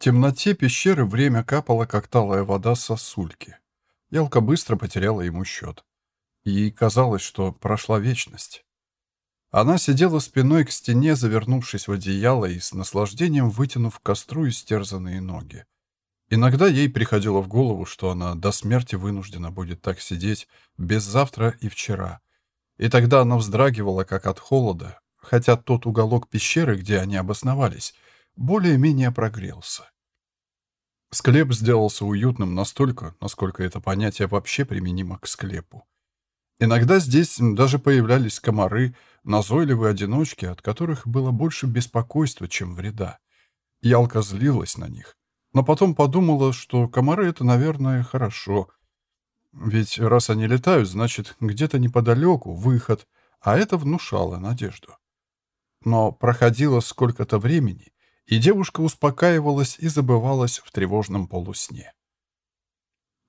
темноте пещеры время капало, как талая вода с сосульки. Ялка быстро потеряла ему счет. Ей казалось, что прошла вечность. Она сидела спиной к стене, завернувшись в одеяло и с наслаждением вытянув к костру истерзанные ноги. Иногда ей приходило в голову, что она до смерти вынуждена будет так сидеть без завтра и вчера. И тогда она вздрагивала, как от холода, хотя тот уголок пещеры, где они обосновались, более-менее прогрелся. Склеп сделался уютным настолько, насколько это понятие вообще применимо к склепу. Иногда здесь даже появлялись комары, назойливые одиночки, от которых было больше беспокойства, чем вреда. Ялка злилась на них, но потом подумала, что комары — это, наверное, хорошо. Ведь раз они летают, значит, где-то неподалеку выход, а это внушало надежду. Но проходило сколько-то времени, и девушка успокаивалась и забывалась в тревожном полусне.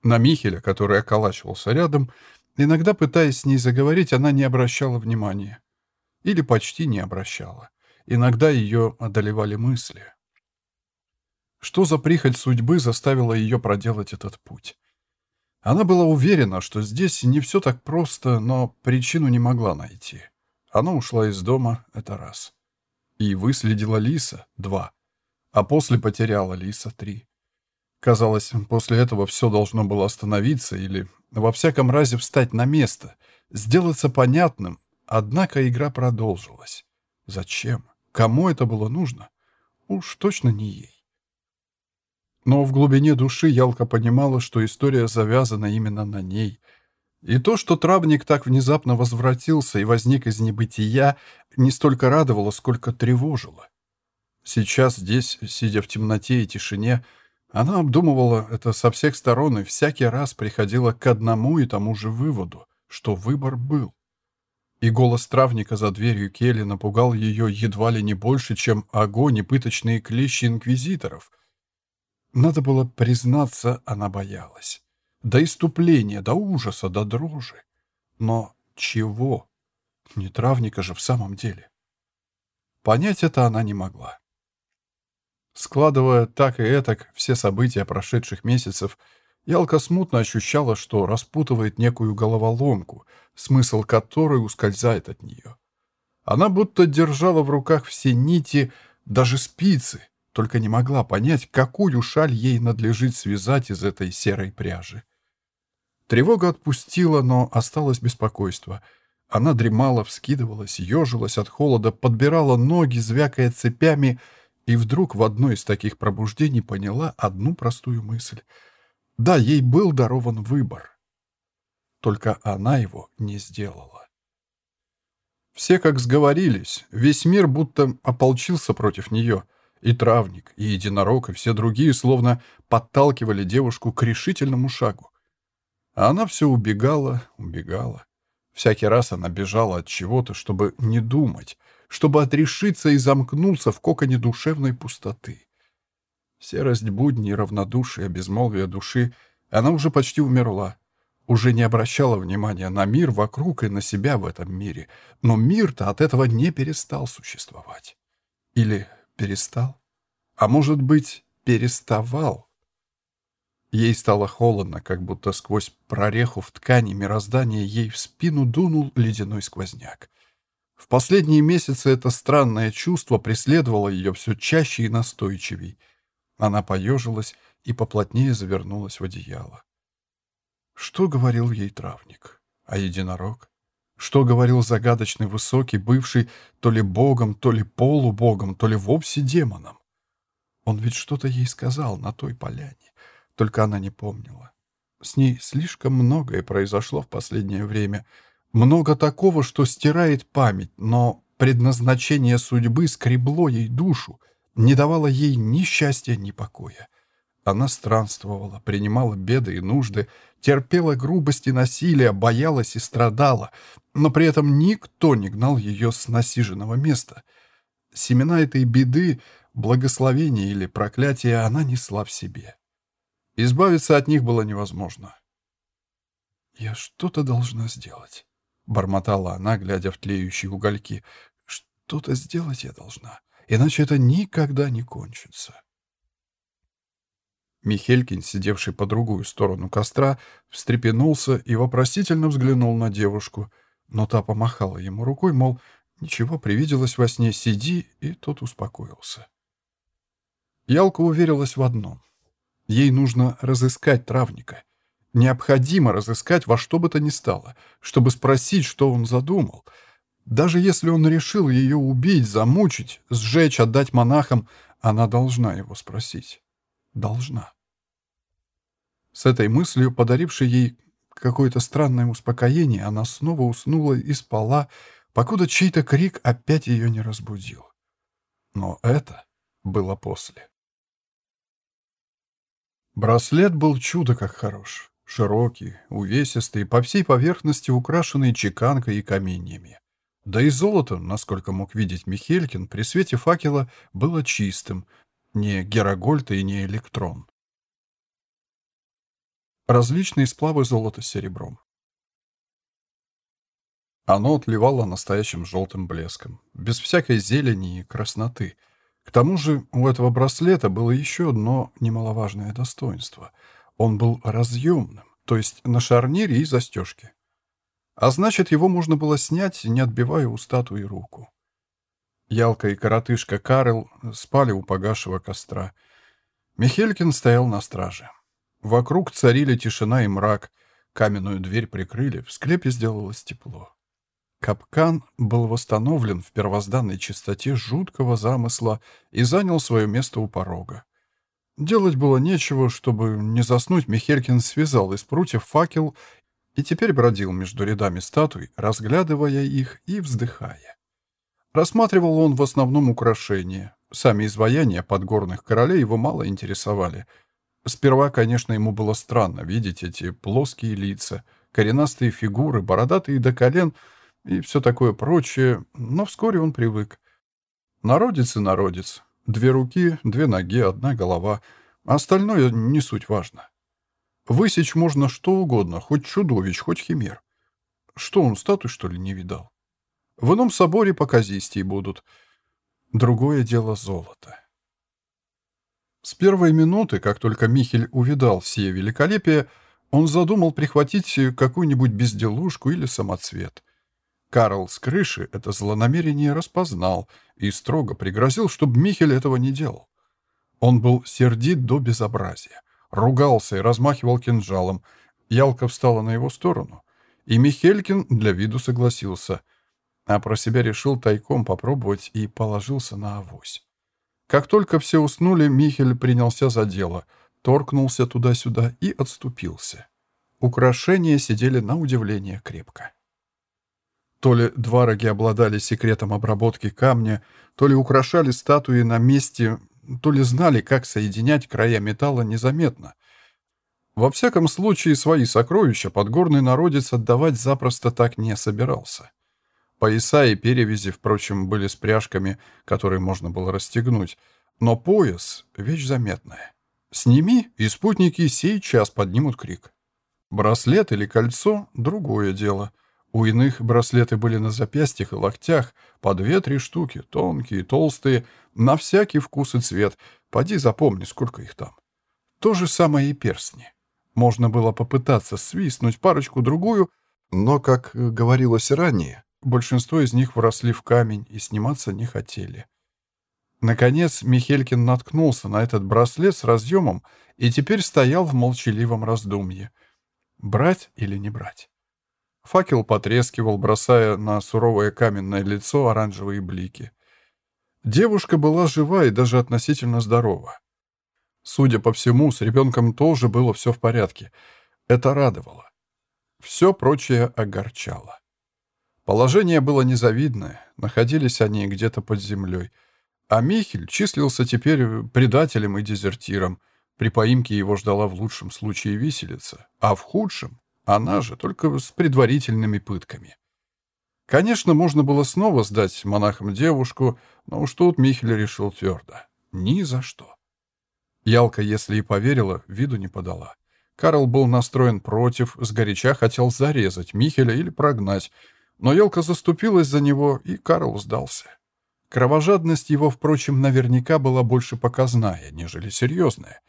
На Михеля, который околачивался рядом, иногда пытаясь с ней заговорить, она не обращала внимания. Или почти не обращала. Иногда ее одолевали мысли. Что за прихоть судьбы заставила ее проделать этот путь? Она была уверена, что здесь не все так просто, но причину не могла найти. Она ушла из дома, это раз. И выследила Лиса, два. А после потеряла Лиса, три. Казалось, после этого все должно было остановиться или, во всяком разе, встать на место, сделаться понятным, однако игра продолжилась. Зачем? Кому это было нужно? Уж точно не ей. Но в глубине души Ялка понимала, что история завязана именно на ней. И то, что травник так внезапно возвратился и возник из небытия, не столько радовало, сколько тревожило. Сейчас здесь, сидя в темноте и тишине, она обдумывала это со всех сторон и всякий раз приходила к одному и тому же выводу, что выбор был. И голос травника за дверью Келли напугал ее едва ли не больше, чем огонь и пыточные клещи инквизиторов — надо было признаться, она боялась. До иступления, до ужаса, до дрожи. Но чего? Не травника же в самом деле. Понять это она не могла. Складывая так и этак все события прошедших месяцев, Ялка смутно ощущала, что распутывает некую головоломку, смысл которой ускользает от нее. Она будто держала в руках все нити, даже спицы, только не могла понять, какую шаль ей надлежит связать из этой серой пряжи. Тревога отпустила, но осталось беспокойство. Она дремала, вскидывалась, ежилась от холода, подбирала ноги, звякая цепями, и вдруг в одно из таких пробуждений поняла одну простую мысль. Да, ей был дарован выбор. Только она его не сделала. Все как сговорились, весь мир будто ополчился против нее — и травник, и единорог, и все другие словно подталкивали девушку к решительному шагу. А она все убегала, убегала. Всякий раз она бежала от чего-то, чтобы не думать, чтобы отрешиться и замкнуться в коконе душевной пустоты. Серость будни, равнодушие, безмолвие души, она уже почти умерла. Уже не обращала внимания на мир вокруг и на себя в этом мире. Но мир-то от этого не перестал существовать. Или перестал? А может быть, переставал? Ей стало холодно, как будто сквозь прореху в ткани мироздания ей в спину дунул ледяной сквозняк. В последние месяцы это странное чувство преследовало ее все чаще и настойчивей. Она поежилась и поплотнее завернулась в одеяло. Что говорил ей травник? А единорог? Что говорил загадочный высокий, бывший то ли богом, то ли полубогом, то ли вовсе демоном? Он ведь что-то ей сказал на той поляне, только она не помнила. С ней слишком многое произошло в последнее время. Много такого, что стирает память, но предназначение судьбы скребло ей душу, не давало ей ни счастья, ни покоя. Она странствовала, принимала беды и нужды, терпела грубость и насилие, боялась и страдала, но при этом никто не гнал ее с насиженного места. Семена этой беды, благословения или проклятия она несла в себе. Избавиться от них было невозможно. «Я что-то должна сделать», — бормотала она, глядя в тлеющие угольки. «Что-то сделать я должна, иначе это никогда не кончится». Михелькин, сидевший по другую сторону костра, встрепенулся и вопросительно взглянул на девушку, но та помахала ему рукой, мол, ничего, привиделось во сне, сиди, и тот успокоился. Ялка уверилась в одном. Ей нужно разыскать травника. Необходимо разыскать во что бы то ни стало, чтобы спросить, что он задумал. Даже если он решил ее убить, замучить, сжечь, отдать монахам, она должна его спросить должна. С этой мыслью, подарившей ей какое-то странное успокоение, она снова уснула и спала, покуда чей-то крик опять ее не разбудил. Но это было после. Браслет был чудо как хорош. Широкий, увесистый, по всей поверхности украшенный чеканкой и каменьями. Да и золото, насколько мог видеть Михелькин, при свете факела было чистым, не Герагольд и не Электрон. Различные сплавы золота с серебром. Оно отливало настоящим желтым блеском, без всякой зелени и красноты. К тому же у этого браслета было еще одно немаловажное достоинство. Он был разъемным, то есть на шарнире и застежке. А значит, его можно было снять, не отбивая у статуи руку. Ялка и коротышка Карл спали у погашего костра. Михелькин стоял на страже. Вокруг царили тишина и мрак. Каменную дверь прикрыли, в склепе сделалось тепло. Капкан был восстановлен в первозданной чистоте жуткого замысла и занял свое место у порога. Делать было нечего, чтобы не заснуть, Михелькин связал из прутьев факел и теперь бродил между рядами статуй, разглядывая их и вздыхая. Рассматривал он в основном украшения. Сами изваяния подгорных королей его мало интересовали. Сперва, конечно, ему было странно видеть эти плоские лица, коренастые фигуры, бородатые до колен и все такое прочее, но вскоре он привык. Народец и народец. Две руки, две ноги, одна голова. Остальное не суть важно. Высечь можно что угодно, хоть чудовищ, хоть химер. Что он, статуй, что ли, не видал? В ином соборе показистей будут. Другое дело золото. С первой минуты, как только Михель увидал все великолепие, он задумал прихватить какую-нибудь безделушку или самоцвет. Карл с крыши это злонамерение распознал и строго пригрозил, чтобы Михель этого не делал. Он был сердит до безобразия, ругался и размахивал кинжалом. Ялка встала на его сторону, и Михелькин для виду согласился — а про себя решил тайком попробовать и положился на авось. Как только все уснули, Михель принялся за дело, торкнулся туда-сюда и отступился. Украшения сидели на удивление крепко. То ли двороги обладали секретом обработки камня, то ли украшали статуи на месте, то ли знали, как соединять края металла незаметно. Во всяком случае, свои сокровища подгорный народец отдавать запросто так не собирался. Пояса и перевязи, впрочем, были с пряжками, которые можно было расстегнуть. Но пояс — вещь заметная. Сними, и спутники сейчас поднимут крик. Браслет или кольцо — другое дело. У иных браслеты были на запястьях и локтях, по две-три штуки, тонкие, толстые, на всякий вкус и цвет. Поди запомни, сколько их там. То же самое и перстни. Можно было попытаться свистнуть парочку-другую, но, как говорилось ранее, Большинство из них вросли в камень и сниматься не хотели. Наконец Михелькин наткнулся на этот браслет с разъемом и теперь стоял в молчаливом раздумье. Брать или не брать? Факел потрескивал, бросая на суровое каменное лицо оранжевые блики. Девушка была жива и даже относительно здорова. Судя по всему, с ребенком тоже было все в порядке. Это радовало. Все прочее огорчало. Положение было незавидное, находились они где-то под землей. А Михель числился теперь предателем и дезертиром. При поимке его ждала в лучшем случае виселица, а в худшем — она же, только с предварительными пытками. Конечно, можно было снова сдать монахам девушку, но уж тут Михель решил твердо. Ни за что. Ялка, если и поверила, виду не подала. Карл был настроен против, сгоряча хотел зарезать Михеля или прогнать, но елка заступилась за него, и Карл сдался. Кровожадность его, впрочем, наверняка была больше показная, нежели серьезная.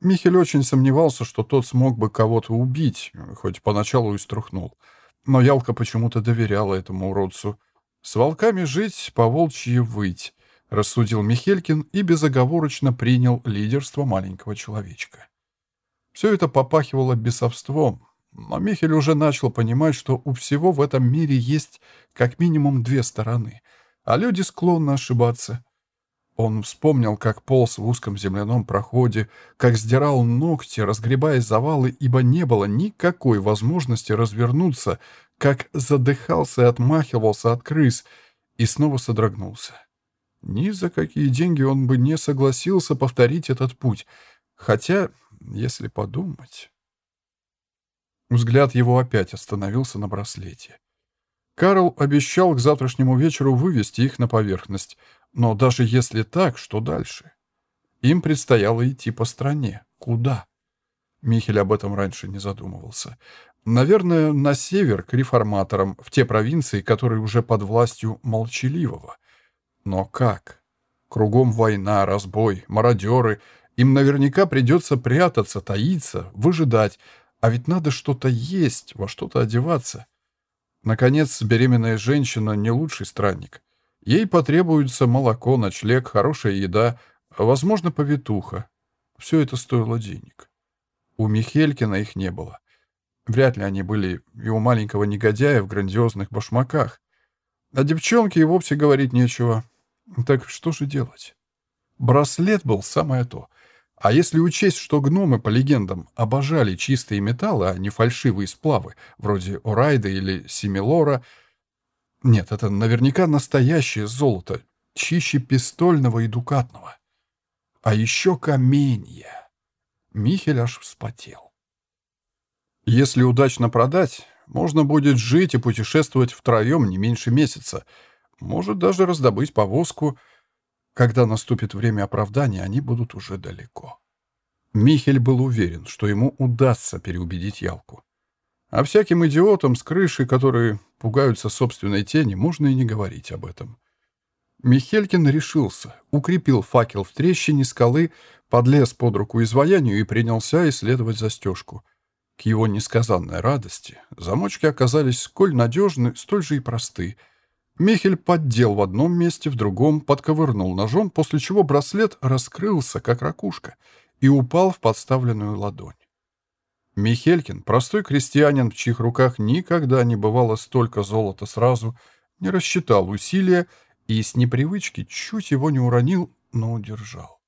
Михель очень сомневался, что тот смог бы кого-то убить, хоть поначалу и струхнул. Но Ялка почему-то доверяла этому уродцу. «С волками жить, по волчьи выть», — рассудил Михелькин и безоговорочно принял лидерство маленького человечка. Все это попахивало бесовством, но Михель уже начал понимать, что у всего в этом мире есть как минимум две стороны, а люди склонны ошибаться. Он вспомнил, как полз в узком земляном проходе, как сдирал ногти, разгребая завалы, ибо не было никакой возможности развернуться, как задыхался и отмахивался от крыс, и снова содрогнулся. Ни за какие деньги он бы не согласился повторить этот путь, хотя, если подумать... Взгляд его опять остановился на браслете. Карл обещал к завтрашнему вечеру вывести их на поверхность, но даже если так, что дальше? Им предстояло идти по стране. Куда? Михель об этом раньше не задумывался. Наверное, на север, к реформаторам, в те провинции, которые уже под властью молчаливого. Но как? Кругом война, разбой, мародеры. Им наверняка придется прятаться, таиться, выжидать, а ведь надо что-то есть, во что-то одеваться. Наконец, беременная женщина — не лучший странник. Ей потребуется молоко, ночлег, хорошая еда, возможно, повитуха. Все это стоило денег. У Михелькина их не было. Вряд ли они были и у маленького негодяя в грандиозных башмаках. А девчонке и вовсе говорить нечего. Так что же делать? Браслет был самое то — а если учесть, что гномы, по легендам, обожали чистые металлы, а не фальшивые сплавы, вроде Орайда или Симилора... Нет, это наверняка настоящее золото, чище пистольного и дукатного. А еще каменья. Михель аж вспотел. Если удачно продать, можно будет жить и путешествовать втроем не меньше месяца. Может даже раздобыть повозку — когда наступит время оправдания, они будут уже далеко. Михель был уверен, что ему удастся переубедить Ялку. А всяким идиотам с крыши, которые пугаются собственной тени, можно и не говорить об этом. Михелькин решился, укрепил факел в трещине скалы, подлез под руку изваянию и принялся исследовать застежку. К его несказанной радости замочки оказались сколь надежны, столь же и просты — Михель поддел в одном месте, в другом подковырнул ножом, после чего браслет раскрылся, как ракушка, и упал в подставленную ладонь. Михелькин, простой крестьянин, в чьих руках никогда не бывало столько золота сразу, не рассчитал усилия и с непривычки чуть его не уронил, но удержал.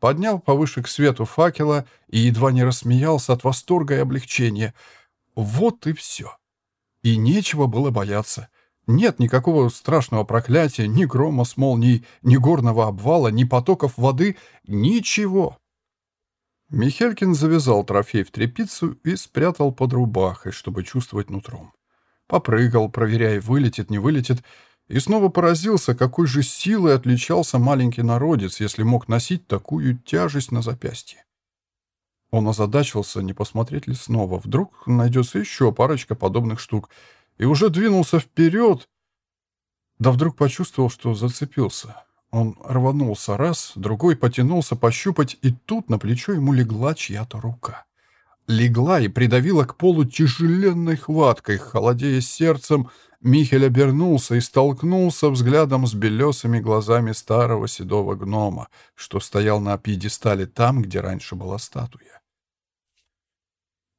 Поднял повыше к свету факела и едва не рассмеялся от восторга и облегчения. Вот и все. И нечего было бояться. Нет никакого страшного проклятия, ни грома с молнией, ни горного обвала, ни потоков воды, ничего. Михелькин завязал трофей в тряпицу и спрятал под рубахой, чтобы чувствовать нутром. Попрыгал, проверяя, вылетит, не вылетит, и снова поразился, какой же силой отличался маленький народец, если мог носить такую тяжесть на запястье. Он озадачился, не посмотреть ли снова. Вдруг найдется еще парочка подобных штук — и уже двинулся вперед, да вдруг почувствовал, что зацепился. Он рванулся раз, другой потянулся пощупать, и тут на плечо ему легла чья-то рука. Легла и придавила к полу тяжеленной хваткой, холодея сердцем, Михель обернулся и столкнулся взглядом с белесыми глазами старого седого гнома, что стоял на пьедестале там, где раньше была статуя.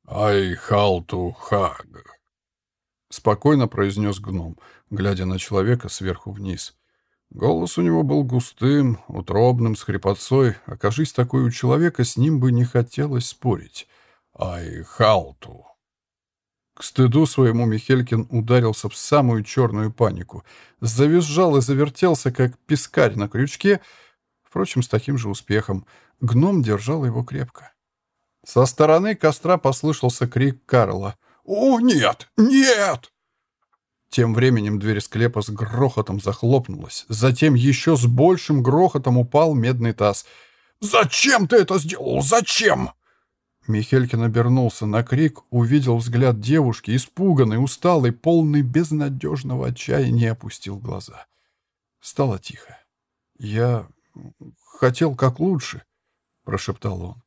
«Ай, халту хаг!» спокойно произнес гном, глядя на человека сверху вниз. Голос у него был густым, утробным, с хрипотцой. Окажись такой у человека, с ним бы не хотелось спорить. «Ай, халту!» К стыду своему Михелькин ударился в самую черную панику. Завизжал и завертелся, как пескарь на крючке, впрочем, с таким же успехом. Гном держал его крепко. Со стороны костра послышался крик Карла. «О, нет! Нет!» Тем временем дверь склепа с грохотом захлопнулась. Затем еще с большим грохотом упал медный таз. «Зачем ты это сделал? Зачем?» Михелькин обернулся на крик, увидел взгляд девушки, испуганный, усталый, полный безнадежного отчаяния, опустил глаза. Стало тихо. «Я хотел как лучше», — прошептал он.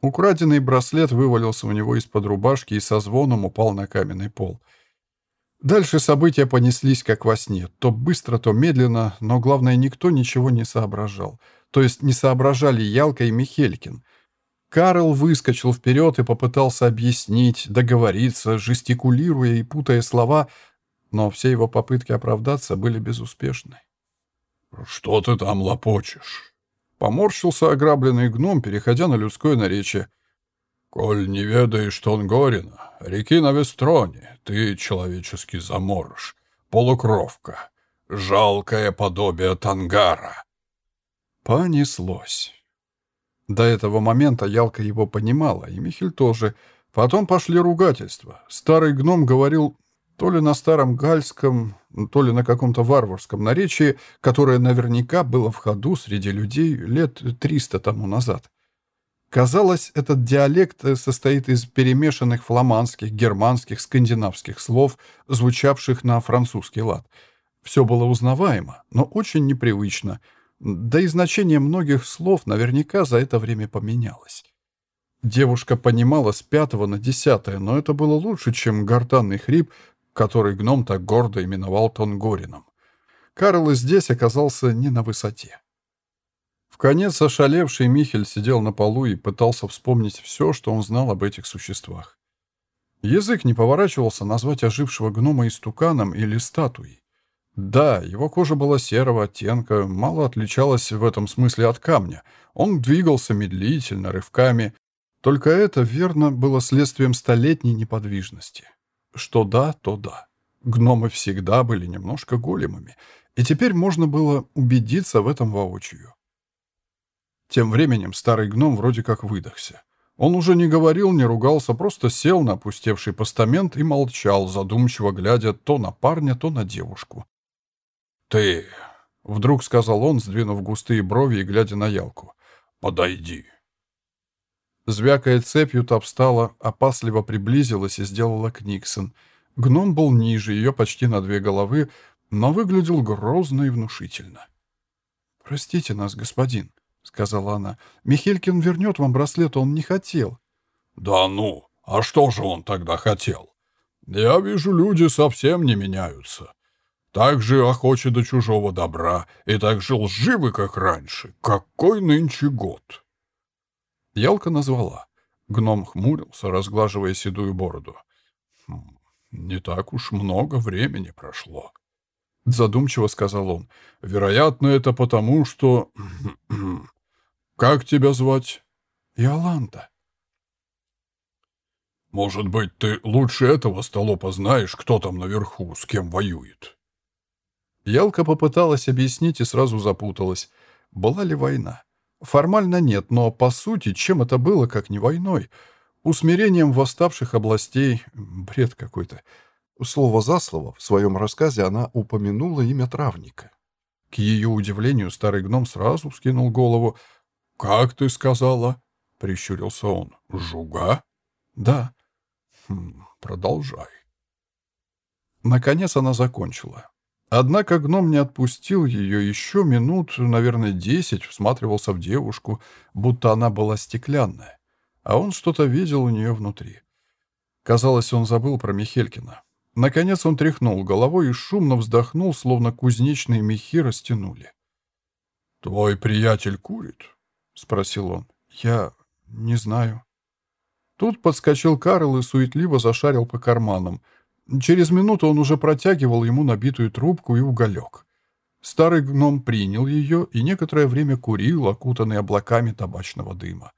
Украденный браслет вывалился у него из-под рубашки и со звоном упал на каменный пол. Дальше события понеслись как во сне, то быстро, то медленно, но главное, никто ничего не соображал. То есть не соображали Ялка и Михелькин. Карл выскочил вперед и попытался объяснить, договориться, жестикулируя и путая слова, но все его попытки оправдаться были безуспешны. «Что ты там лопочешь?» Поморщился ограбленный гном, переходя на людское наречие. «Коль не ведаешь Тонгорина, реки на Вестроне, ты человеческий заморож, полукровка, жалкое подобие Тангара». Понеслось. До этого момента Ялка его понимала, и Михель тоже. Потом пошли ругательства. Старый гном говорил то ли на старом гальском, то ли на каком-то варварском наречии, которое наверняка было в ходу среди людей лет триста тому назад. Казалось, этот диалект состоит из перемешанных фламандских, германских, скандинавских слов, звучавших на французский лад. Все было узнаваемо, но очень непривычно, да и значение многих слов наверняка за это время поменялось. Девушка понимала с пятого на десятое, но это было лучше, чем гортанный хрип, который гном так гордо именовал Тонгорином. Карл здесь оказался не на высоте. В конец ошалевший Михель сидел на полу и пытался вспомнить все, что он знал об этих существах. Язык не поворачивался назвать ожившего гнома истуканом или статуей. Да, его кожа была серого оттенка, мало отличалась в этом смысле от камня. Он двигался медлительно, рывками. Только это, верно, было следствием столетней неподвижности. Что да, то да. Гномы всегда были немножко големами, и теперь можно было убедиться в этом воочию. Тем временем старый гном вроде как выдохся. Он уже не говорил, не ругался, просто сел на опустевший постамент и молчал, задумчиво глядя то на парня, то на девушку. «Ты...» — вдруг сказал он, сдвинув густые брови и глядя на ялку. «Подойди». Звякая цепью, та встала, опасливо приблизилась и сделала книксон. Гном был ниже ее почти на две головы, но выглядел грозно и внушительно. «Простите нас, господин», — сказала она. «Михелькин вернет вам браслет, он не хотел». «Да ну, а что же он тогда хотел? Я вижу, люди совсем не меняются. Так же охочи до чужого добра и так же лживы, как раньше. Какой нынче год?» Ялка назвала. Гном хмурился, разглаживая седую бороду. «Хм, «Не так уж много времени прошло», — задумчиво сказал он. «Вероятно, это потому, что... Как тебя звать?» «Иоланта». «Может быть, ты лучше этого столопа знаешь, кто там наверху, с кем воюет?» Ялка попыталась объяснить и сразу запуталась. Была ли война? Формально нет, но по сути, чем это было, как не войной? Усмирением восставших областей... Бред какой-то. Слово за слово в своем рассказе она упомянула имя травника. К ее удивлению старый гном сразу скинул голову. «Как ты сказала?» — прищурился он. «Жуга?» «Да». «Хм, продолжай». Наконец она закончила. Однако гном не отпустил ее еще минут, наверное, десять, всматривался в девушку, будто она была стеклянная, а он что-то видел у нее внутри. Казалось, он забыл про Михелькина. Наконец он тряхнул головой и шумно вздохнул, словно кузнечные мехи растянули. «Твой приятель курит?» — спросил он. «Я не знаю». Тут подскочил Карл и суетливо зашарил по карманам — Через минуту он уже протягивал ему набитую трубку и уголек. Старый гном принял ее и некоторое время курил, окутанный облаками табачного дыма.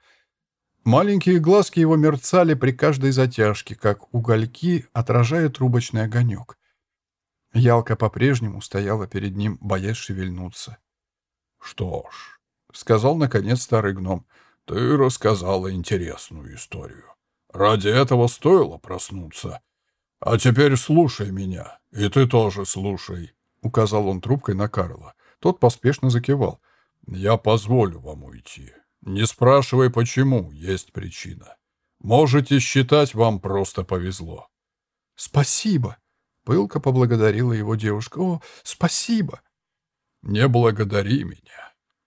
Маленькие глазки его мерцали при каждой затяжке, как угольки, отражая трубочный огонек. Ялка по-прежнему стояла перед ним, боясь шевельнуться. «Что ж», — сказал наконец старый гном, — «ты рассказала интересную историю. Ради этого стоило проснуться. «А теперь слушай меня, и ты тоже слушай», — указал он трубкой на Карла. Тот поспешно закивал. «Я позволю вам уйти. Не спрашивай, почему, есть причина. Можете считать, вам просто повезло». «Спасибо», — пылко поблагодарила его девушка. «О, спасибо». «Не благодари меня», —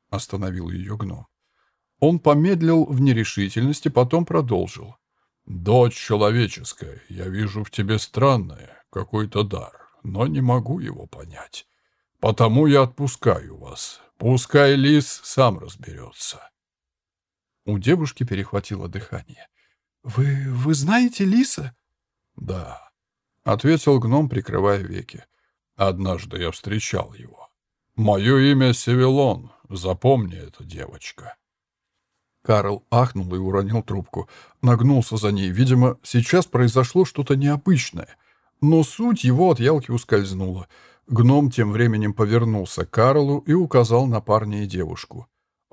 остановил ее гном. Он помедлил в нерешительности, потом продолжил. «Дочь человеческая, я вижу в тебе странное, какой-то дар, но не могу его понять. Потому я отпускаю вас. Пускай лис сам разберется». У девушки перехватило дыхание. «Вы... вы знаете лиса?» «Да», — ответил гном, прикрывая веки. «Однажды я встречал его. Мое имя Севилон. Запомни это, девочка». Карл ахнул и уронил трубку. Нагнулся за ней. Видимо, сейчас произошло что-то необычное. Но суть его от ялки ускользнула. Гном тем временем повернулся к Карлу и указал на парня и девушку.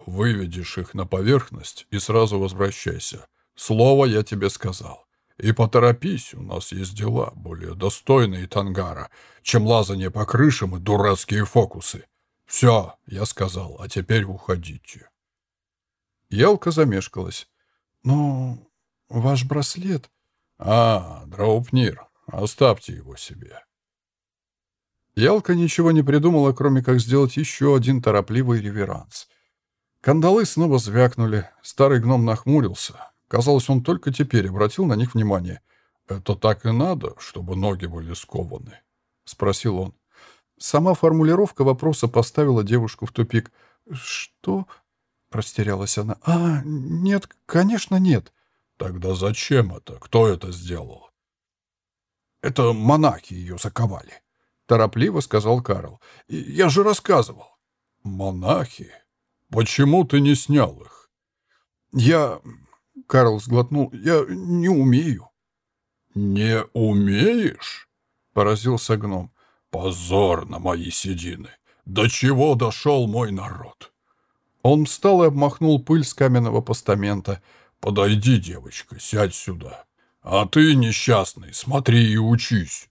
«Выведешь их на поверхность и сразу возвращайся. Слово я тебе сказал. И поторопись, у нас есть дела, более достойные Тангара, чем лазание по крышам и дурацкие фокусы. Все, я сказал, а теперь уходите». Ялка замешкалась. «Ну, ваш браслет...» «А, Драупнир, оставьте его себе». Ялка ничего не придумала, кроме как сделать еще один торопливый реверанс. Кандалы снова звякнули. Старый гном нахмурился. Казалось, он только теперь обратил на них внимание. «Это так и надо, чтобы ноги были скованы?» — спросил он. Сама формулировка вопроса поставила девушку в тупик. «Что?» — растерялась она. «А, нет, конечно, нет». «Тогда зачем это? Кто это сделал?» «Это монахи ее заковали», — торопливо сказал Карл. «Я же рассказывал». «Монахи? Почему ты не снял их?» «Я...» — Карл сглотнул. «Я не умею». «Не умеешь?» — поразился гном. «Позор на мои седины! До чего дошел мой народ?» Он встал и обмахнул пыль с каменного постамента. «Подойди, девочка, сядь сюда. А ты, несчастный, смотри и учись».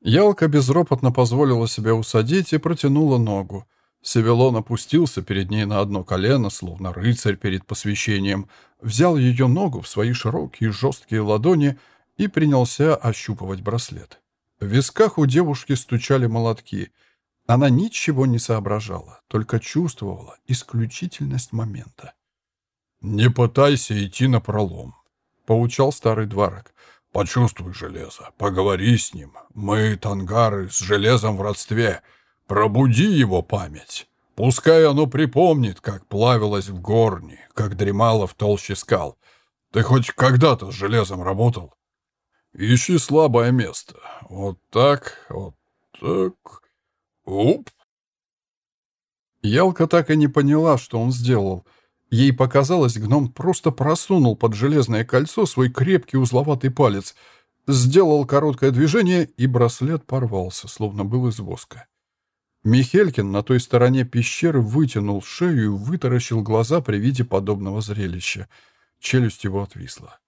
Ялка безропотно позволила себя усадить и протянула ногу. Севелон опустился перед ней на одно колено, словно рыцарь перед посвящением, взял ее ногу в свои широкие жесткие ладони и принялся ощупывать браслет. В висках у девушки стучали молотки. Она ничего не соображала, только чувствовала исключительность момента. «Не пытайся идти на пролом», — поучал старый дворок. Почувствуй железо, поговори с ним. Мы, тангары, с железом в родстве. Пробуди его память. Пускай оно припомнит, как плавилось в горне, как дремало в толще скал. Ты хоть когда-то с железом работал? Ищи слабое место. Вот так, вот так. Уп. Ялка так и не поняла, что он сделал — Ей показалось, гном просто просунул под железное кольцо свой крепкий узловатый палец, сделал короткое движение, и браслет порвался, словно был из воска. Михелькин на той стороне пещеры вытянул шею и вытаращил глаза при виде подобного зрелища. Челюсть его отвисла.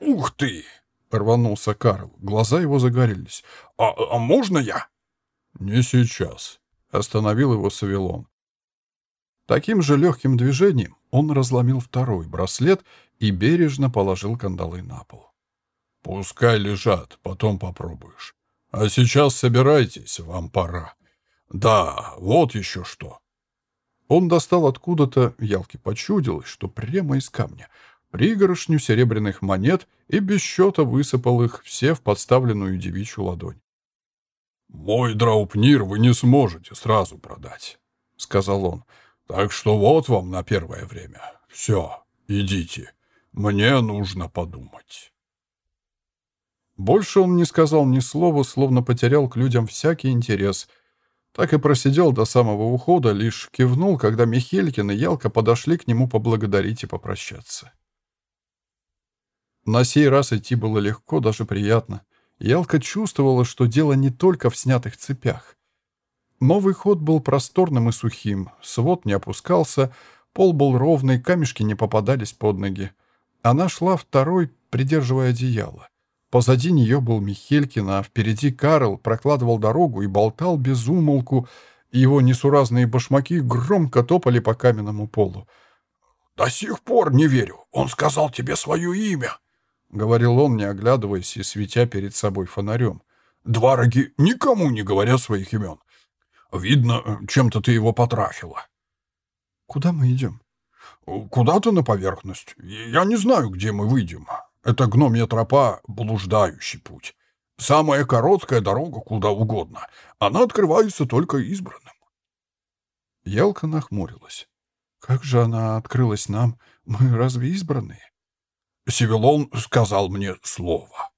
«Ух ты!» — рванулся Карл. Глаза его загорелись. «А, а можно я?» «Не сейчас», — остановил его Савелон. Таким же легким движением он разломил второй браслет и бережно положил кандалы на пол. «Пускай лежат, потом попробуешь. А сейчас собирайтесь, вам пора. Да, вот еще что». Он достал откуда-то, ялки почудилось, что прямо из камня, пригоршню серебряных монет и без счета высыпал их все в подставленную девичью ладонь. «Мой драупнир вы не сможете сразу продать», — сказал он. Так что вот вам на первое время. Все, идите. Мне нужно подумать. Больше он не сказал ни слова, словно потерял к людям всякий интерес. Так и просидел до самого ухода, лишь кивнул, когда Михелькин и Ялка подошли к нему поблагодарить и попрощаться. На сей раз идти было легко, даже приятно. Ялка чувствовала, что дело не только в снятых цепях. Новый ход был просторным и сухим, свод не опускался, пол был ровный, камешки не попадались под ноги. Она шла второй, придерживая одеяло. Позади нее был Михелькин, а впереди Карл прокладывал дорогу и болтал без умолку, его несуразные башмаки громко топали по каменному полу. «До сих пор не верю. Он сказал тебе свое имя», — говорил он, не оглядываясь и светя перед собой фонарем. «Двароги никому не говорят своих имен. Видно, чем-то ты его потрафила. Куда мы идем? Куда-то на поверхность. Я не знаю, где мы выйдем. Это гномья тропа — блуждающий путь. Самая короткая дорога куда угодно. Она открывается только избранным. Елка нахмурилась. «Как же она открылась нам? Мы разве избранные?» Севелон сказал мне слово.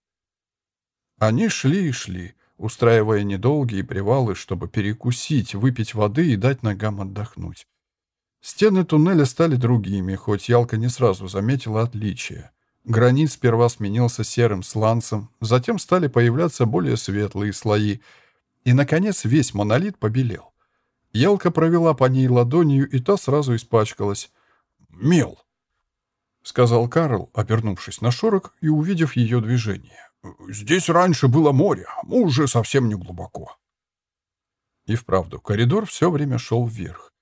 Они шли и шли, устраивая недолгие привалы, чтобы перекусить, выпить воды и дать ногам отдохнуть. Стены туннеля стали другими, хоть Ялка не сразу заметила отличия. Гранит сперва сменился серым сланцем, затем стали появляться более светлые слои, и, наконец, весь монолит побелел. Ялка провела по ней ладонью, и та сразу испачкалась. «Мел», — сказал Карл, обернувшись на шорок и увидев ее движение. «Здесь раньше было море, мы уже совсем не глубоко». И вправду, коридор все время шел вверх.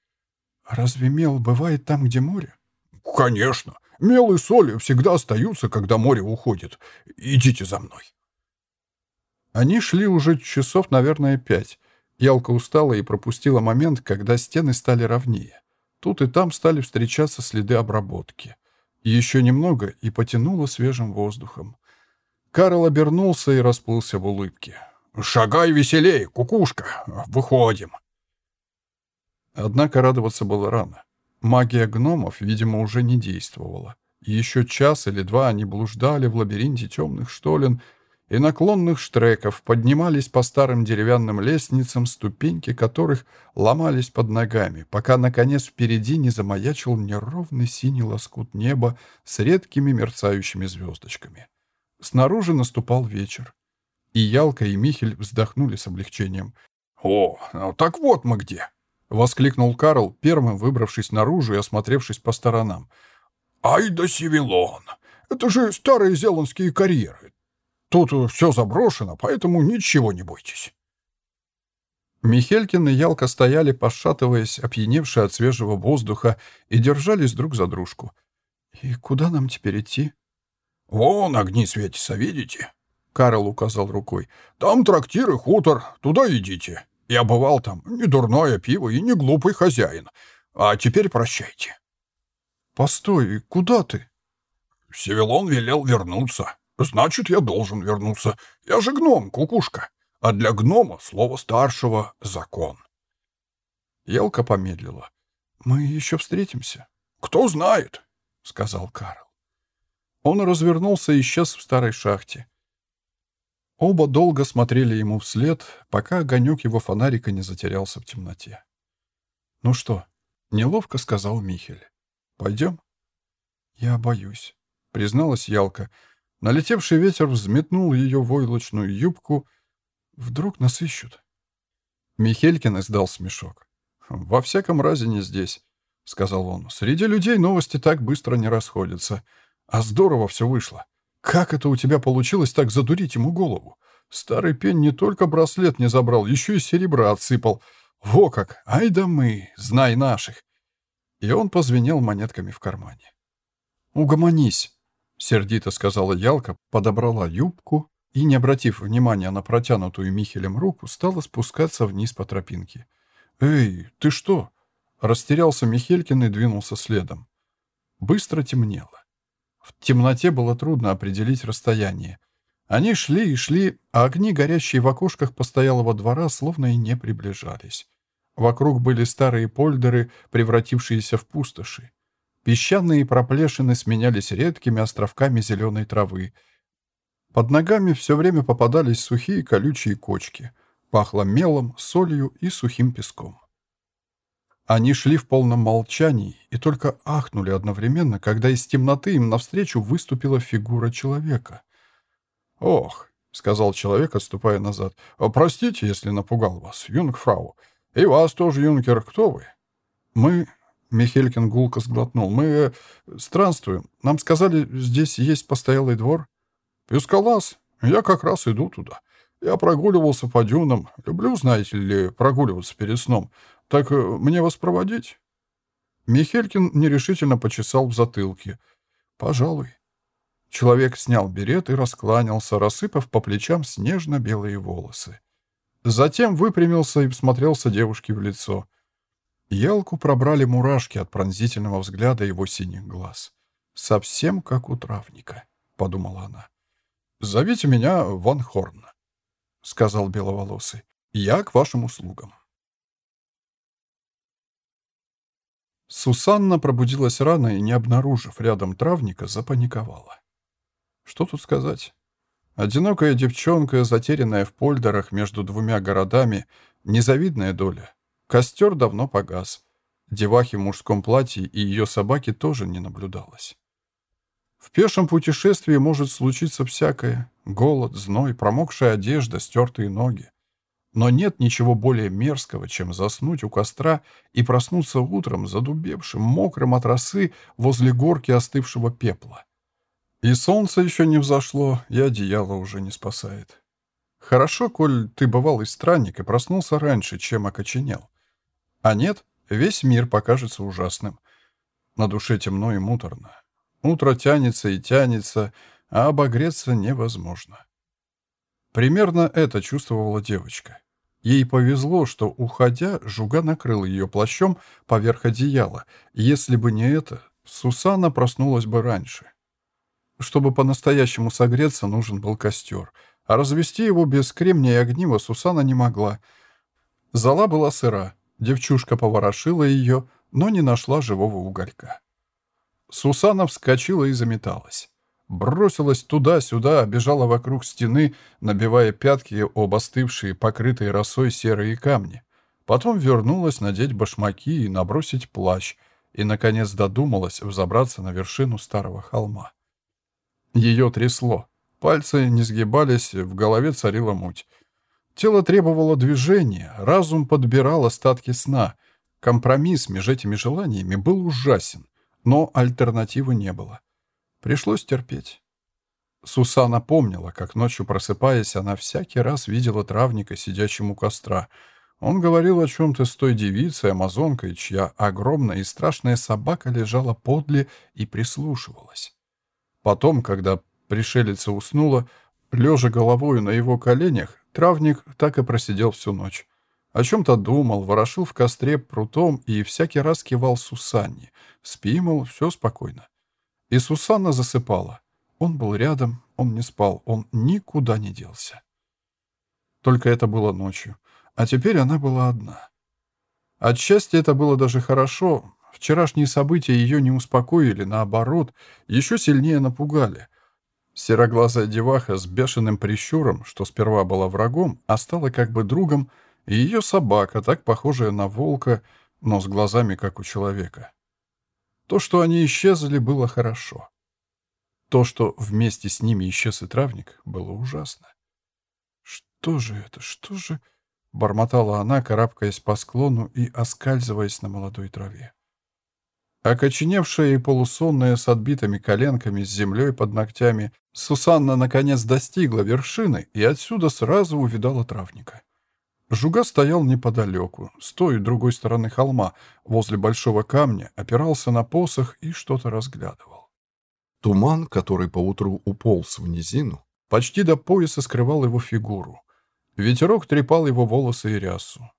«Разве мел бывает там, где море?» «Конечно. Мел и соль всегда остаются, когда море уходит. Идите за мной». Они шли уже часов, наверное, пять. Ялка устала и пропустила момент, когда стены стали ровнее. Тут и там стали встречаться следы обработки. Еще немного и потянуло свежим воздухом. Карл обернулся и расплылся в улыбке. «Шагай веселей, кукушка! Выходим!» Однако радоваться было рано. Магия гномов, видимо, уже не действовала. Еще час или два они блуждали в лабиринте темных штолен и наклонных штреков, поднимались по старым деревянным лестницам, ступеньки которых ломались под ногами, пока, наконец, впереди не замаячил неровный синий лоскут неба с редкими мерцающими звездочками. Снаружи наступал вечер. И Ялка, и Михель вздохнули с облегчением. «О, так вот мы где!» — воскликнул Карл, первым выбравшись наружу и осмотревшись по сторонам. «Ай да Севилон! Это же старые зеландские карьеры. Тут все заброшено, поэтому ничего не бойтесь». Михелькин и Ялка стояли, пошатываясь, опьяневшие от свежего воздуха, и держались друг за дружку. «И куда нам теперь идти?» «Вон огни светятся, видите?» Карл указал рукой. «Там трактир и хутор, туда идите. Я бывал там, не дурное пиво и не глупый хозяин. А теперь прощайте». «Постой, куда ты?» «Севелон велел вернуться. Значит, я должен вернуться. Я же гном, кукушка. А для гнома слово старшего — закон». Елка помедлила. «Мы еще встретимся?» «Кто знает», — сказал Карл. Он развернулся и исчез в старой шахте. Оба долго смотрели ему вслед, пока огонек его фонарика не затерялся в темноте. «Ну что?» — неловко сказал Михель. «Пойдем?» «Я боюсь», — призналась Ялка. Налетевший ветер взметнул ее войлочную юбку. «Вдруг нас ищут?» Михелькин издал смешок. «Во всяком разе не здесь», — сказал он. «Среди людей новости так быстро не расходятся. А здорово все вышло. Как это у тебя получилось так задурить ему голову? Старый пень не только браслет не забрал, еще и серебра отсыпал. Во как! Ай да мы! Знай наших!» И он позвенел монетками в кармане. «Угомонись!» — сердито сказала Ялка, подобрала юбку и, не обратив внимания на протянутую Михелем руку, стала спускаться вниз по тропинке. «Эй, ты что?» Растерялся Михелькин и двинулся следом. Быстро темнело. В темноте было трудно определить расстояние. Они шли и шли, а огни, горящие в окошках постоялого двора, словно и не приближались. Вокруг были старые польдеры, превратившиеся в пустоши. Песчаные проплешины сменялись редкими островками зеленой травы. Под ногами все время попадались сухие колючие кочки. Пахло мелом, солью и сухим песком. Они шли в полном молчании и только ахнули одновременно, когда из темноты им навстречу выступила фигура человека. «Ох», — сказал человек, отступая назад, — «простите, если напугал вас, юнгфрау. И вас тоже, юнкер, кто вы?» «Мы...» — Михелькин гулко сглотнул. «Мы э, странствуем. Нам сказали, здесь есть постоялый двор». «Пескалаз. Я как раз иду туда. Я прогуливался по дюнам. Люблю, знаете ли, прогуливаться перед сном. Так э, мне вас проводить?» Михелькин нерешительно почесал в затылке. «Пожалуй». Человек снял берет и раскланялся, рассыпав по плечам снежно-белые волосы. Затем выпрямился и всмотрелся девушке в лицо. Ялку пробрали мурашки от пронзительного взгляда его синих глаз. «Совсем как у травника», — подумала она. «Зовите меня Ван Хорн», — сказал беловолосый. «Я к вашим услугам». Сусанна пробудилась рано и, не обнаружив рядом травника, запаниковала. Что тут сказать? Одинокая девчонка, затерянная в польдерах между двумя городами, незавидная доля. Костер давно погас. Девахи в мужском платье и ее собаки тоже не наблюдалось. В пешем путешествии может случиться всякое. Голод, зной, промокшая одежда, стертые ноги. Но нет ничего более мерзкого, чем заснуть у костра и проснуться утром задубевшим, мокрым от росы возле горки остывшего пепла. И солнце еще не взошло, и одеяло уже не спасает. Хорошо, коль ты бывалый странник и проснулся раньше, чем окоченел. А нет, весь мир покажется ужасным. На душе темно и муторно. Утро тянется и тянется, а обогреться невозможно. Примерно это чувствовала девочка. Ей повезло, что, уходя, Жуга накрыл ее плащом поверх одеяла. Если бы не это, Сусана проснулась бы раньше. Чтобы по-настоящему согреться, нужен был костер, а развести его без кремния и огнива Сусана не могла. Зала была сыра, девчушка поворошила ее, но не нашла живого уголька. Сусана вскочила и заметалась. Бросилась туда-сюда, бежала вокруг стены, набивая пятки об остывшие, покрытые росой серые камни. Потом вернулась надеть башмаки и набросить плащ, и, наконец, додумалась взобраться на вершину старого холма. Ее трясло. Пальцы не сгибались, в голове царила муть. Тело требовало движения, разум подбирал остатки сна. Компромисс между этими желаниями был ужасен, но альтернативы не было. Пришлось терпеть. Сусана помнила, как ночью просыпаясь, она всякий раз видела травника, сидящим у костра. Он говорил о чем-то с той девицей, амазонкой, чья огромная и страшная собака лежала подле и прислушивалась. Потом, когда пришелица уснула, лежа головою на его коленях, травник так и просидел всю ночь. О чем-то думал, ворошил в костре прутом и всякий раз кивал Сусанне. Спи, мол, все спокойно. И Сусанна засыпала. Он был рядом, он не спал, он никуда не делся. Только это было ночью. А теперь она была одна. Отчасти это было даже хорошо, Вчерашние события ее не успокоили, наоборот, еще сильнее напугали. Сероглазая деваха с бешеным прищуром, что сперва была врагом, а стала как бы другом, и ее собака, так похожая на волка, но с глазами, как у человека. То, что они исчезли, было хорошо. То, что вместе с ними исчез и травник, было ужасно. «Что же это? Что же...» — бормотала она, карабкаясь по склону и оскальзываясь на молодой траве. Окоченевшая и полусонная с отбитыми коленками, с землей под ногтями, Сусанна наконец достигла вершины и отсюда сразу увидала травника. Жуга стоял неподалеку, с той и другой стороны холма, возле большого камня, опирался на посох и что-то разглядывал. Туман, который поутру уполз в низину, почти до пояса скрывал его фигуру. Ветерок трепал его волосы и рясу.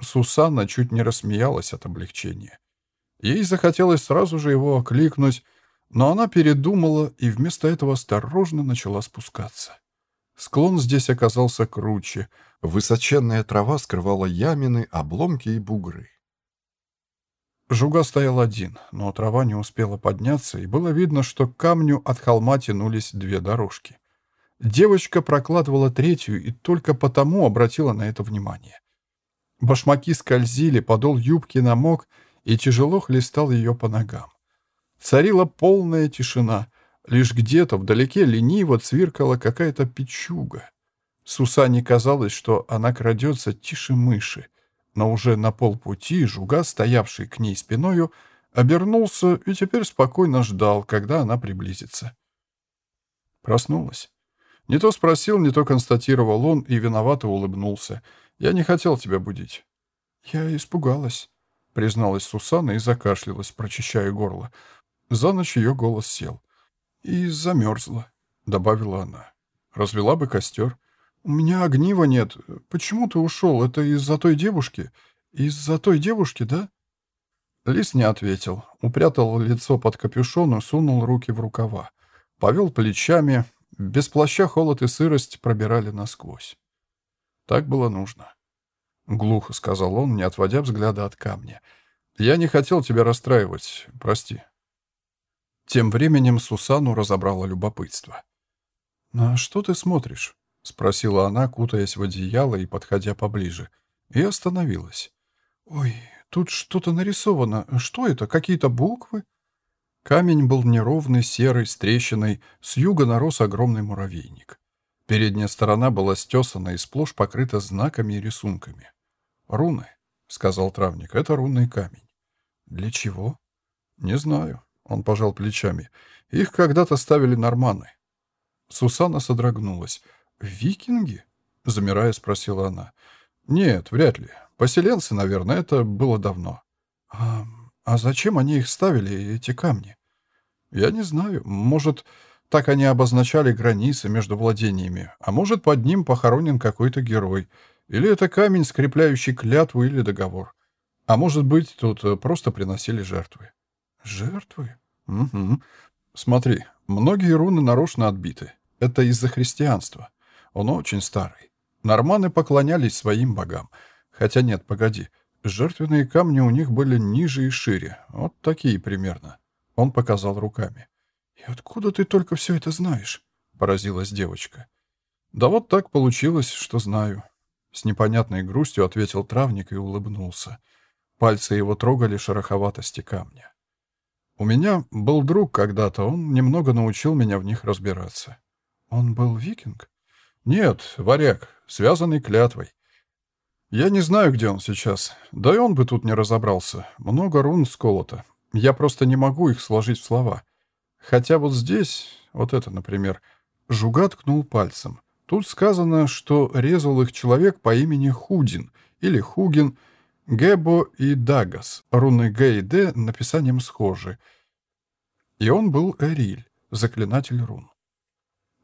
Сусанна чуть не рассмеялась от облегчения. Ей захотелось сразу же его окликнуть, но она передумала и вместо этого осторожно начала спускаться. Склон здесь оказался круче. Высоченная трава скрывала ямины, обломки и бугры. Жуга стоял один, но трава не успела подняться, и было видно, что к камню от холма тянулись две дорожки. Девочка прокладывала третью и только потому обратила на это внимание. Башмаки скользили, подол юбки намок — и тяжело хлестал ее по ногам. Царила полная тишина. Лишь где-то вдалеке лениво цвиркала какая-то печуга. Сусане казалось, что она крадется тише мыши, но уже на полпути жуга, стоявший к ней спиною, обернулся и теперь спокойно ждал, когда она приблизится. Проснулась. Не то спросил, не то констатировал он и виновато улыбнулся. «Я не хотел тебя будить». «Я испугалась», призналась Сусана и закашлялась, прочищая горло. За ночь ее голос сел. «И замерзла», — добавила она. «Развела бы костер». «У меня огнива нет. Почему ты ушел? Это из-за той девушки? Из-за той девушки, да?» Лис не ответил, упрятал лицо под капюшон и сунул руки в рукава. Повел плечами. Без плаща холод и сырость пробирали насквозь. Так было нужно. Глухо сказал он, не отводя взгляда от камня. «Я не хотел тебя расстраивать. Прости». Тем временем Сусану разобрало любопытство. «На что ты смотришь?» — спросила она, кутаясь в одеяло и подходя поближе. И остановилась. «Ой, тут что-то нарисовано. Что это? Какие-то буквы?» Камень был неровный, серый, с трещиной. С юга нарос огромный муравейник. Передняя сторона была стесана и сплошь покрыта знаками и рисунками. «Руны», — сказал травник, — «это рунный камень». «Для чего?» «Не знаю», — он пожал плечами. «Их когда-то ставили норманы». Сусана содрогнулась. «Викинги?» — замирая, спросила она. «Нет, вряд ли. Поселенцы, наверное, это было давно». «А, а зачем они их ставили, эти камни?» «Я не знаю. Может, так они обозначали границы между владениями, а может, под ним похоронен какой-то герой». Или это камень, скрепляющий клятву или договор. А может быть, тут просто приносили жертвы. Жертвы? Угу. Смотри, многие руны нарочно отбиты. Это из-за христианства. Он очень старый. Норманы поклонялись своим богам. Хотя нет, погоди. Жертвенные камни у них были ниже и шире. Вот такие примерно. Он показал руками. «И откуда ты только все это знаешь?» — поразилась девочка. «Да вот так получилось, что знаю. С непонятной грустью ответил травник и улыбнулся. Пальцы его трогали шероховатости камня. У меня был друг когда-то, он немного научил меня в них разбираться. Он был викинг? Нет, варяг, связанный клятвой. Я не знаю, где он сейчас. Да и он бы тут не разобрался. Много рун сколото. Я просто не могу их сложить в слова. Хотя вот здесь, вот это, например, Жуга ткнул пальцем. Тут сказано, что резал их человек по имени Худин или Хугин, Гебо и Дагас, руны Г и Д написанием схожи. И он был Эриль, заклинатель рун.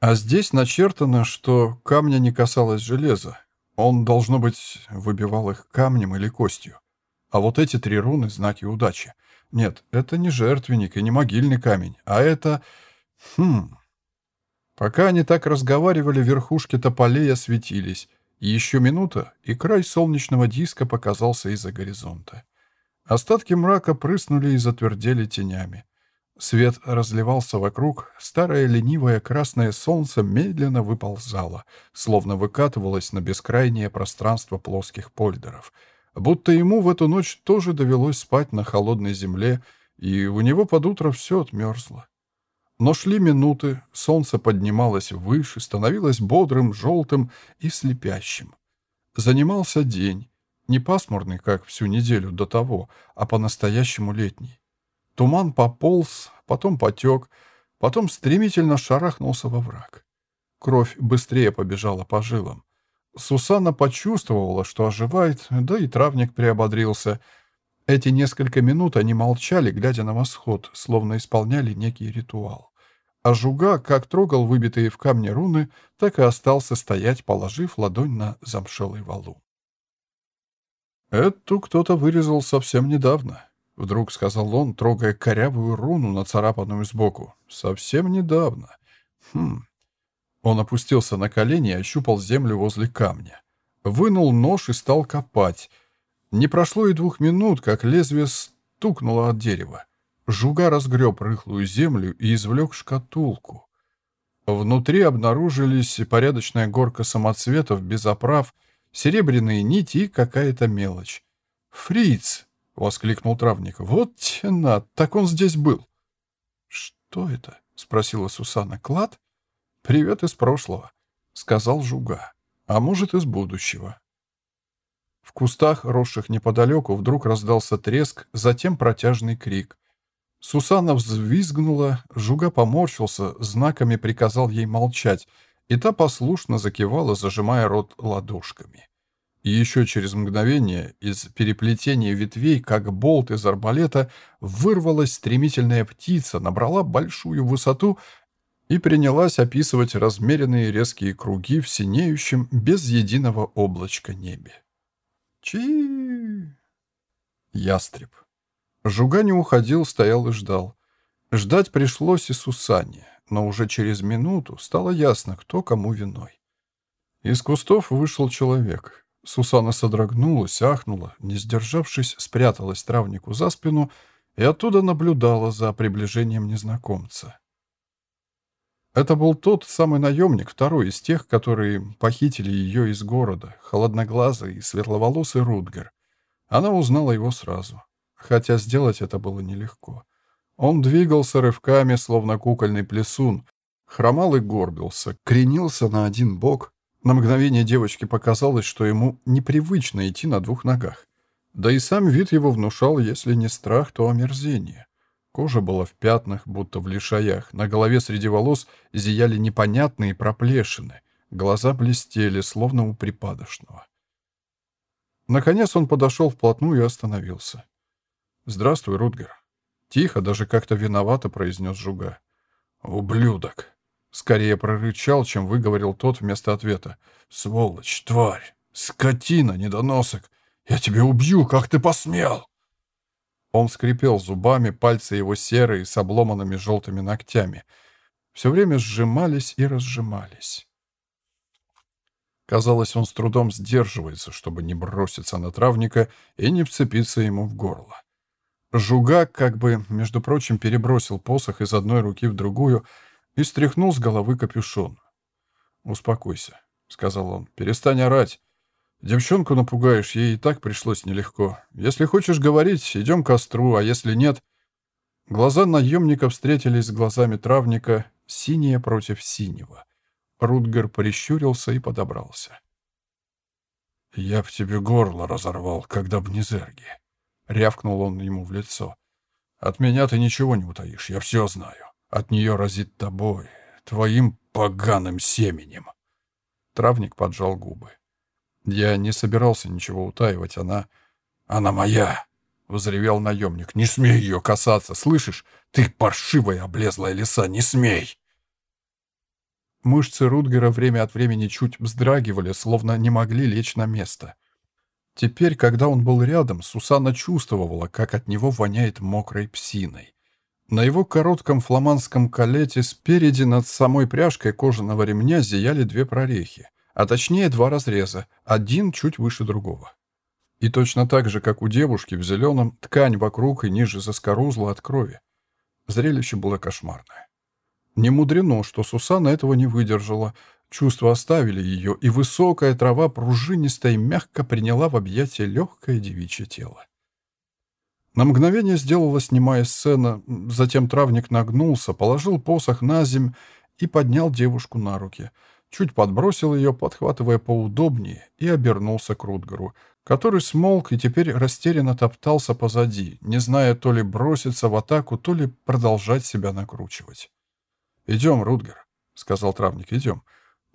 А здесь начертано, что камня не касалось железа. Он, должно быть, выбивал их камнем или костью. А вот эти три руны — знаки удачи. Нет, это не жертвенник и не могильный камень, а это... Хм... Пока они так разговаривали, верхушки тополей осветились. Еще минута, и край солнечного диска показался из-за горизонта. Остатки мрака прыснули и затвердели тенями. Свет разливался вокруг, старое ленивое красное солнце медленно выползало, словно выкатывалось на бескрайнее пространство плоских польдеров. Будто ему в эту ночь тоже довелось спать на холодной земле, и у него под утро все отмерзло. Но шли минуты, солнце поднималось выше, становилось бодрым, желтым и слепящим. Занимался день, не пасмурный, как всю неделю до того, а по-настоящему летний. Туман пополз, потом потек, потом стремительно шарахнулся во враг. Кровь быстрее побежала по жилам. Сусанна почувствовала, что оживает, да и травник приободрился. Эти несколько минут они молчали, глядя на восход, словно исполняли некий ритуал. А Жуга как трогал выбитые в камне руны, так и остался стоять, положив ладонь на замшелый валу. «Эту кто-то вырезал совсем недавно», — вдруг сказал он, трогая корявую руну, нацарапанную сбоку. «Совсем недавно. Хм». Он опустился на колени и ощупал землю возле камня. Вынул нож и стал копать. Не прошло и двух минут, как лезвие стукнуло от дерева. Жуга разгреб рыхлую землю и извлек шкатулку. Внутри обнаружились порядочная горка самоцветов без оправ, серебряные нити и какая-то мелочь. «Фриц!» — воскликнул травник. «Вот тена! Так он здесь был!» «Что это?» — спросила Сусана. «Клад?» «Привет из прошлого», — сказал Жуга. «А может, из будущего». В кустах, росших неподалеку, вдруг раздался треск, затем протяжный крик. Сусанна взвизгнула, Жуга поморщился, знаками приказал ей молчать, и та послушно закивала, зажимая рот ладошками. И еще через мгновение из переплетения ветвей, как болт из арбалета, вырвалась стремительная птица, набрала большую высоту и принялась описывать размеренные резкие круги в синеющем, без единого облачка небе. Чи! Ястреб. Жуга не уходил, стоял и ждал. Ждать пришлось и Сусанне, но уже через минуту стало ясно, кто кому виной. Из кустов вышел человек. Сусана содрогнулась, ахнула, не сдержавшись, спряталась травнику за спину и оттуда наблюдала за приближением незнакомца. Это был тот самый наемник, второй из тех, которые похитили ее из города, холодноглазый и светловолосый Рудгер. Она узнала его сразу, хотя сделать это было нелегко. Он двигался рывками, словно кукольный плесун, хромал и горбился, кренился на один бок. На мгновение девочке показалось, что ему непривычно идти на двух ногах. Да и сам вид его внушал, если не страх, то омерзение. Кожа была в пятнах, будто в лишаях. На голове среди волос зияли непонятные проплешины. Глаза блестели, словно у припадочного. Наконец он подошел вплотную и остановился. «Здравствуй, Рутгер». Тихо, даже как-то виновато произнес Жуга. «Ублюдок!» Скорее прорычал, чем выговорил тот вместо ответа. «Сволочь, тварь! Скотина, недоносок! Я тебя убью, как ты посмел!» Он скрипел зубами, пальцы его серые, с обломанными желтыми ногтями. Все время сжимались и разжимались. Казалось, он с трудом сдерживается, чтобы не броситься на травника и не вцепиться ему в горло. Жугак, как бы, между прочим, перебросил посох из одной руки в другую и стряхнул с головы капюшон. «Успокойся», — сказал он, — «перестань орать. Девчонку напугаешь, ей и так пришлось нелегко. Если хочешь говорить, идем к костру, а если нет... Глаза наемника встретились с глазами травника, синие против синего. Рутгер прищурился и подобрался. «Я б тебе горло разорвал, когда б не зерги», — рявкнул он ему в лицо. «От меня ты ничего не утаишь, я все знаю. От нее разит тобой, твоим поганым семенем». Травник поджал губы. Я не собирался ничего утаивать, она... Она моя!» — возревел наемник. «Не смей ее касаться, слышишь? Ты паршивая облезлая лиса, не смей!» Мышцы Рутгера время от времени чуть вздрагивали, словно не могли лечь на место. Теперь, когда он был рядом, Сусанна чувствовала, как от него воняет мокрой псиной. На его коротком фламандском калете спереди над самой пряжкой кожаного ремня зияли две прорехи а точнее два разреза, один чуть выше другого. И точно так же, как у девушки в зеленом, ткань вокруг и ниже заскорузла от крови. Зрелище было кошмарное. Не мудрено, что Сусана этого не выдержала, чувства оставили ее, и высокая трава пружинисто мягко приняла в объятия легкое девичье тело. На мгновение сделалась немая сцена, затем травник нагнулся, положил посох на земь и поднял девушку на руки — чуть подбросил ее, подхватывая поудобнее, и обернулся к Рутгару, который смолк и теперь растерянно топтался позади, не зная то ли броситься в атаку, то ли продолжать себя накручивать. «Идем, Рутгар», — сказал травник, — «идем.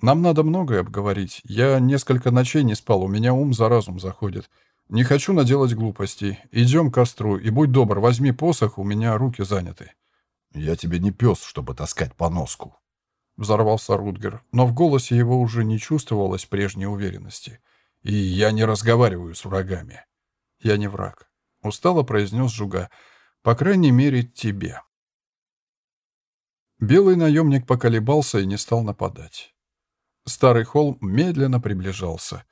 Нам надо многое обговорить. Я несколько ночей не спал, у меня ум за разум заходит. Не хочу наделать глупостей. Идем к костру, и будь добр, возьми посох, у меня руки заняты». «Я тебе не пес, чтобы таскать поноску», — взорвался Рутгер, но в голосе его уже не чувствовалось прежней уверенности. «И я не разговариваю с врагами». «Я не враг», — устало произнес Жуга. «По крайней мере, тебе». Белый наемник поколебался и не стал нападать. Старый холм медленно приближался.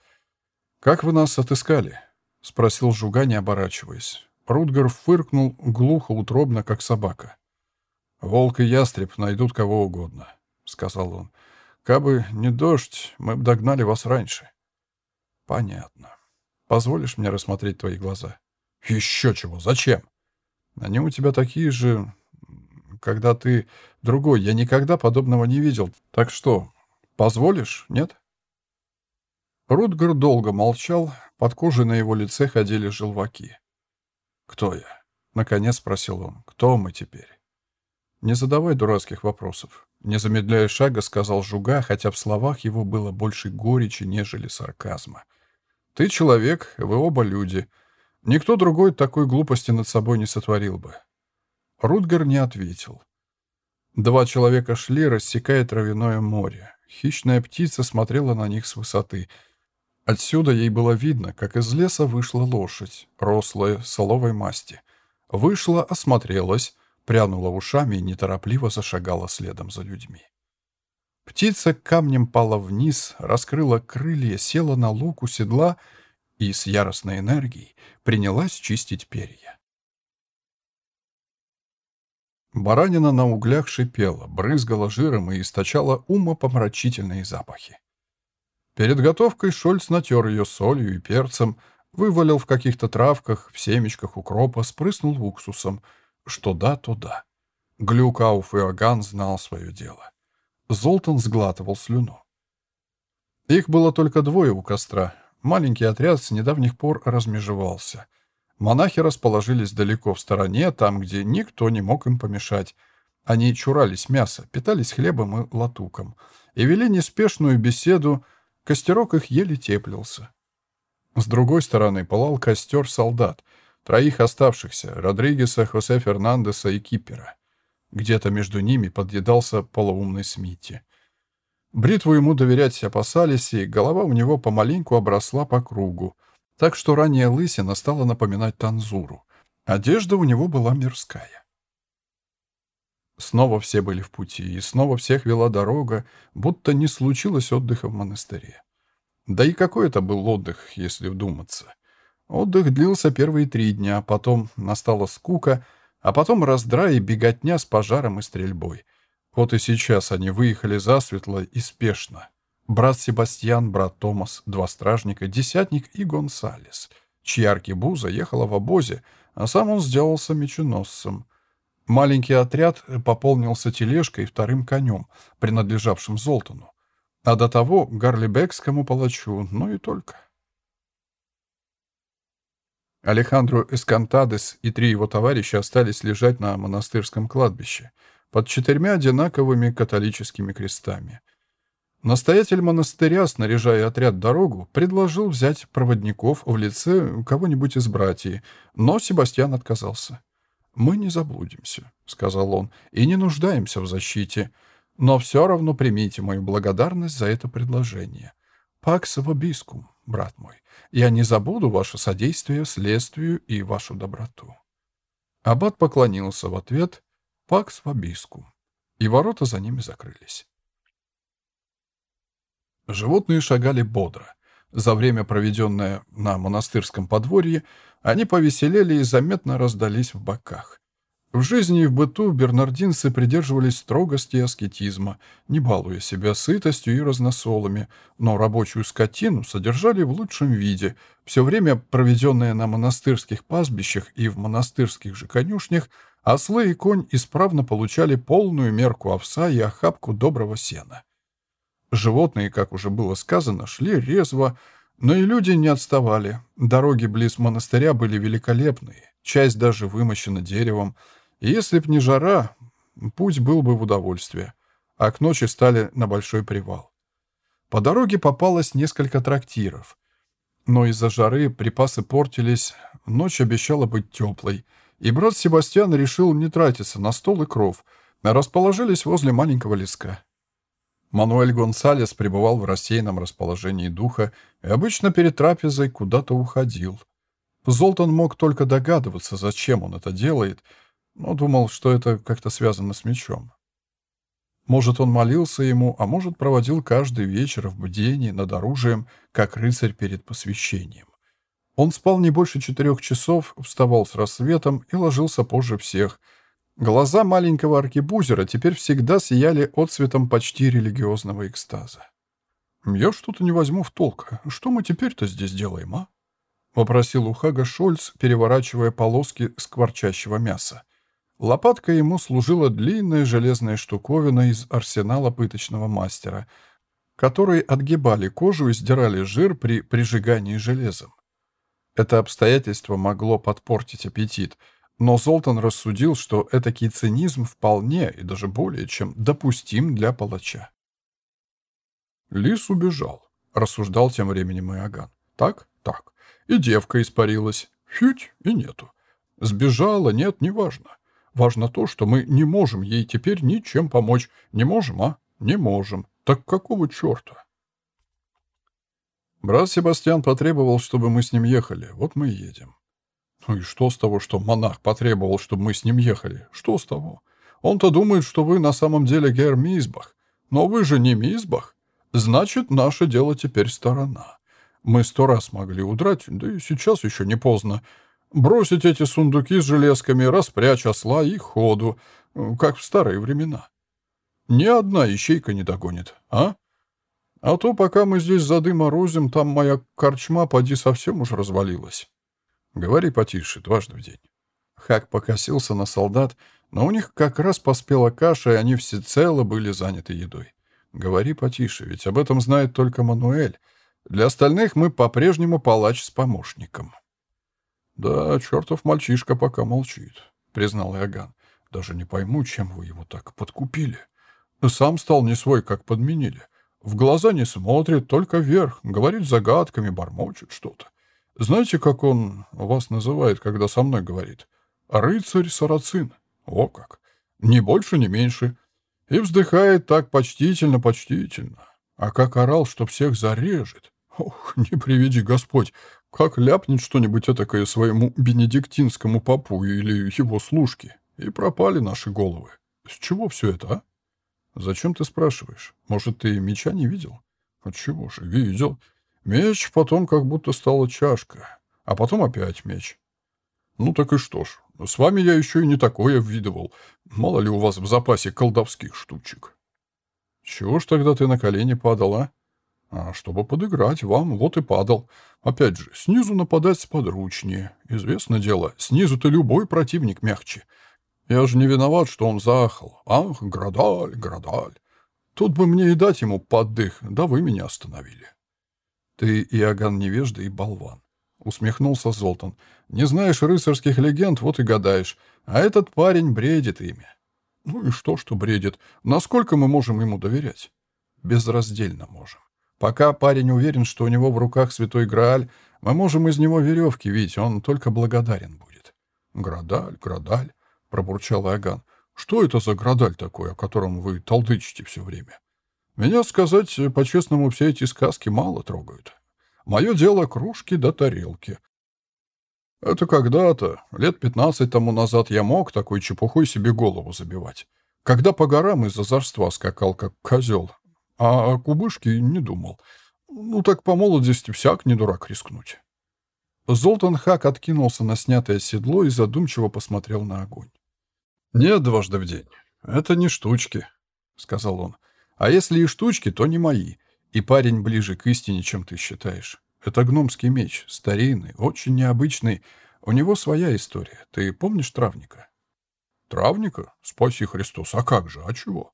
«Как вы нас отыскали?» — спросил Жуга, не оборачиваясь. Рутгер фыркнул глухо, утробно, как собака. «Волк и ястреб найдут кого угодно. — сказал он. «Кабы не дождь, мы бы догнали вас раньше». «Понятно. Позволишь мне рассмотреть твои глаза?» «Еще чего? Зачем?» «Они у тебя такие же, когда ты другой. Я никогда подобного не видел. Так что, позволишь, нет?» Рутгер долго молчал, под кожей на его лице ходили желваки. «Кто я?» — наконец спросил он. «Кто мы теперь?» «Не задавай дурацких вопросов. Не замедляя шага, сказал Жуга, хотя в словах его было больше горечи, нежели сарказма. «Ты человек, вы оба люди. Никто другой такой глупости над собой не сотворил бы». Рутгер не ответил. Два человека шли, рассекая травяное море. Хищная птица смотрела на них с высоты. Отсюда ей было видно, как из леса вышла лошадь, рослая, соловой масти. Вышла, осмотрелась, прянула ушами и неторопливо зашагала следом за людьми. Птица камнем пала вниз, раскрыла крылья, села на лук у седла и с яростной энергией принялась чистить перья. Баранина на углях шипела, брызгала жиром и источала умопомрачительные запахи. Перед готовкой Шольц натер ее солью и перцем, вывалил в каких-то травках, в семечках укропа, спрыснул уксусом. Что да, то да. Глюкауф и Аган знал свое дело. Золтан сглатывал слюну. Их было только двое у костра. Маленький отряд с недавних пор размежевался. Монахи расположились далеко в стороне, там, где никто не мог им помешать. Они чурались мяса, питались хлебом и латуком и вели неспешную беседу, костерок их еле теплился. С другой стороны пылал костер солдат, троих оставшихся, Родригеса, Хосе Фернандеса и Кипера. Где-то между ними подъедался полоумный Смитти. Бритву ему доверять опасались, и голова у него помаленьку обросла по кругу, так что ранняя лысина стала напоминать танзуру. Одежда у него была мирская. Снова все были в пути, и снова всех вела дорога, будто не случилось отдыха в монастыре. Да и какой это был отдых, если вдуматься. Отдых длился первые три дня, потом настала скука — а потом раздрай и беготня с пожаром и стрельбой. Вот и сейчас они выехали засветло и спешно. Брат Себастьян, брат Томас, два стражника, десятник и Гонсалес, чья аркебуза ехала в обозе, а сам он сделался меченосцем. Маленький отряд пополнился тележкой и вторым конем, принадлежавшим Золтану, а до того гарлибекскому палачу, ну и только. Алехандро Эскантадес и три его товарища остались лежать на монастырском кладбище под четырьмя одинаковыми католическими крестами. Настоятель монастыря, снаряжая отряд дорогу, предложил взять проводников в лице кого-нибудь из братьев, но Себастьян отказался. «Мы не заблудимся», — сказал он, — «и не нуждаемся в защите, но все равно примите мою благодарность за это предложение. Пакс вобискум, брат мой. Я не забуду ваше содействие следствию и вашу доброту». Аббат поклонился в ответ «Пакс вобиску», и ворота за ними закрылись. Животные шагали бодро. За время, проведенное на монастырском подворье, они повеселели и заметно раздались в боках. В жизни и в быту бернардинцы придерживались строгости и аскетизма, не балуя себя сытостью и разносолами, но рабочую скотину содержали в лучшем виде. Все время, проведенное на монастырских пастбищах и в монастырских же конюшнях, ослы и конь исправно получали полную мерку овса и охапку доброго сена. Животные, как уже было сказано, шли резво, но и люди не отставали. Дороги близ монастыря были великолепные, часть даже вымощена деревом, если б не жара, путь был бы в удовольствие, а к ночи стали на большой привал. По дороге попалось несколько трактиров, но из-за жары припасы портились, ночь обещала быть теплой, и брат Себастьян решил не тратиться на стол и кров, а расположились возле маленького леска. Мануэль Гонсалес пребывал в рассеянном расположении духа и обычно перед трапезой куда-то уходил. Золтан мог только догадываться, зачем он это делает — но думал, что это как-то связано с мечом. Может, он молился ему, а может, проводил каждый вечер в бдении над оружием, как рыцарь перед посвящением. Он спал не больше четырех часов, вставал с рассветом и ложился позже всех. Глаза маленького аркебузера теперь всегда сияли отцветом почти религиозного экстаза. «Я что-то не возьму в толк. Что мы теперь-то здесь делаем, а?» — вопросил у Хага Шольц, переворачивая полоски скворчащего мяса. Лопаткой ему служила длинная железная штуковина из арсенала пыточного мастера, которые отгибали кожу и сдирали жир при прижигании железом. Это обстоятельство могло подпортить аппетит, но Золтан рассудил, что этакий цинизм вполне и даже более чем допустим для палача. «Лис убежал», — рассуждал тем временем Иоганн. «Так? Так. И девка испарилась. Фють, и нету. Сбежала, нет, неважно. Важно то, что мы не можем ей теперь ничем помочь. Не можем, а? Не можем. Так какого черта? Брат Себастьян потребовал, чтобы мы с ним ехали. Вот мы и едем. Ну и что с того, что монах потребовал, чтобы мы с ним ехали? Что с того? Он-то думает, что вы на самом деле Гер Мизбах. Но вы же не Мизбах. Значит, наше дело теперь сторона. Мы сто раз могли удрать, да и сейчас еще не поздно. Бросить эти сундуки с железками, распрячь осла и ходу, как в старые времена. Ни одна ищейка не догонит, а? А то, пока мы здесь зады морозим, там моя корчма, поди, совсем уж развалилась. Говори потише, дважды в день. Хак покосился на солдат, но у них как раз поспела каша, и они всецело были заняты едой. Говори потише, ведь об этом знает только Мануэль. Для остальных мы по-прежнему палач с помощником. «Да, чертов мальчишка пока молчит», — признал Иоганн. «Даже не пойму, чем вы его так подкупили. Сам стал не свой, как подменили. В глаза не смотрит, только вверх, говорит загадками, бормочет что-то. Знаете, как он вас называет, когда со мной говорит? Рыцарь-сарацин. О как! Ни больше, ни меньше. И вздыхает так почтительно-почтительно. А как орал, что всех зарежет. Ох, не приведи Господь, как ляпнет что-нибудь этакое своему бенедиктинскому попу или его служке. И пропали наши головы. С чего все это, а? Зачем ты спрашиваешь? Может, ты меча не видел? Отчего же, видел. Меч потом как будто стала чашка, а потом опять меч. Ну так и что ж, с вами я еще и не такое видывал. Мало ли у вас в запасе колдовских штучек. Чего ж тогда ты на колени падала? А чтобы подыграть вам, вот и падал. Опять же, снизу нападать сподручнее. Известно дело, снизу-то любой противник мягче. Я же не виноват, что он заахал. Ах, Градаль, Градаль. Тут бы мне и дать ему поддых, да вы меня остановили. Ты Иоганн невежда и болван. Усмехнулся Золтан. Не знаешь рыцарских легенд, вот и гадаешь. А этот парень бредит ими. Ну и что, что бредит? Насколько мы можем ему доверять? Безраздельно можем. Пока парень уверен, что у него в руках святой Грааль, мы можем из него веревки видеть, он только благодарен будет. Градаль, Градаль пробурчал Иоганн. «Что это за градаль такой, о котором вы толдычите все время? Меня, сказать по-честному, все эти сказки мало трогают. Мое дело — кружки да тарелки. Это когда-то, лет пятнадцать тому назад, я мог такой чепухой себе голову забивать. Когда по горам из-за зарства скакал, как козел. А о кубышке не думал. Ну так по молодости всяк не дурак рискнуть». Золтан Хак откинулся на снятое седло и задумчиво посмотрел на огонь. «Нет дважды в день. Это не штучки», — сказал он. «А если и штучки, то не мои. И парень ближе к истине, чем ты считаешь. Это гномский меч, старинный, очень необычный. У него своя история. Ты помнишь травника?» «Травника? Спаси Христос. А как же? А чего?»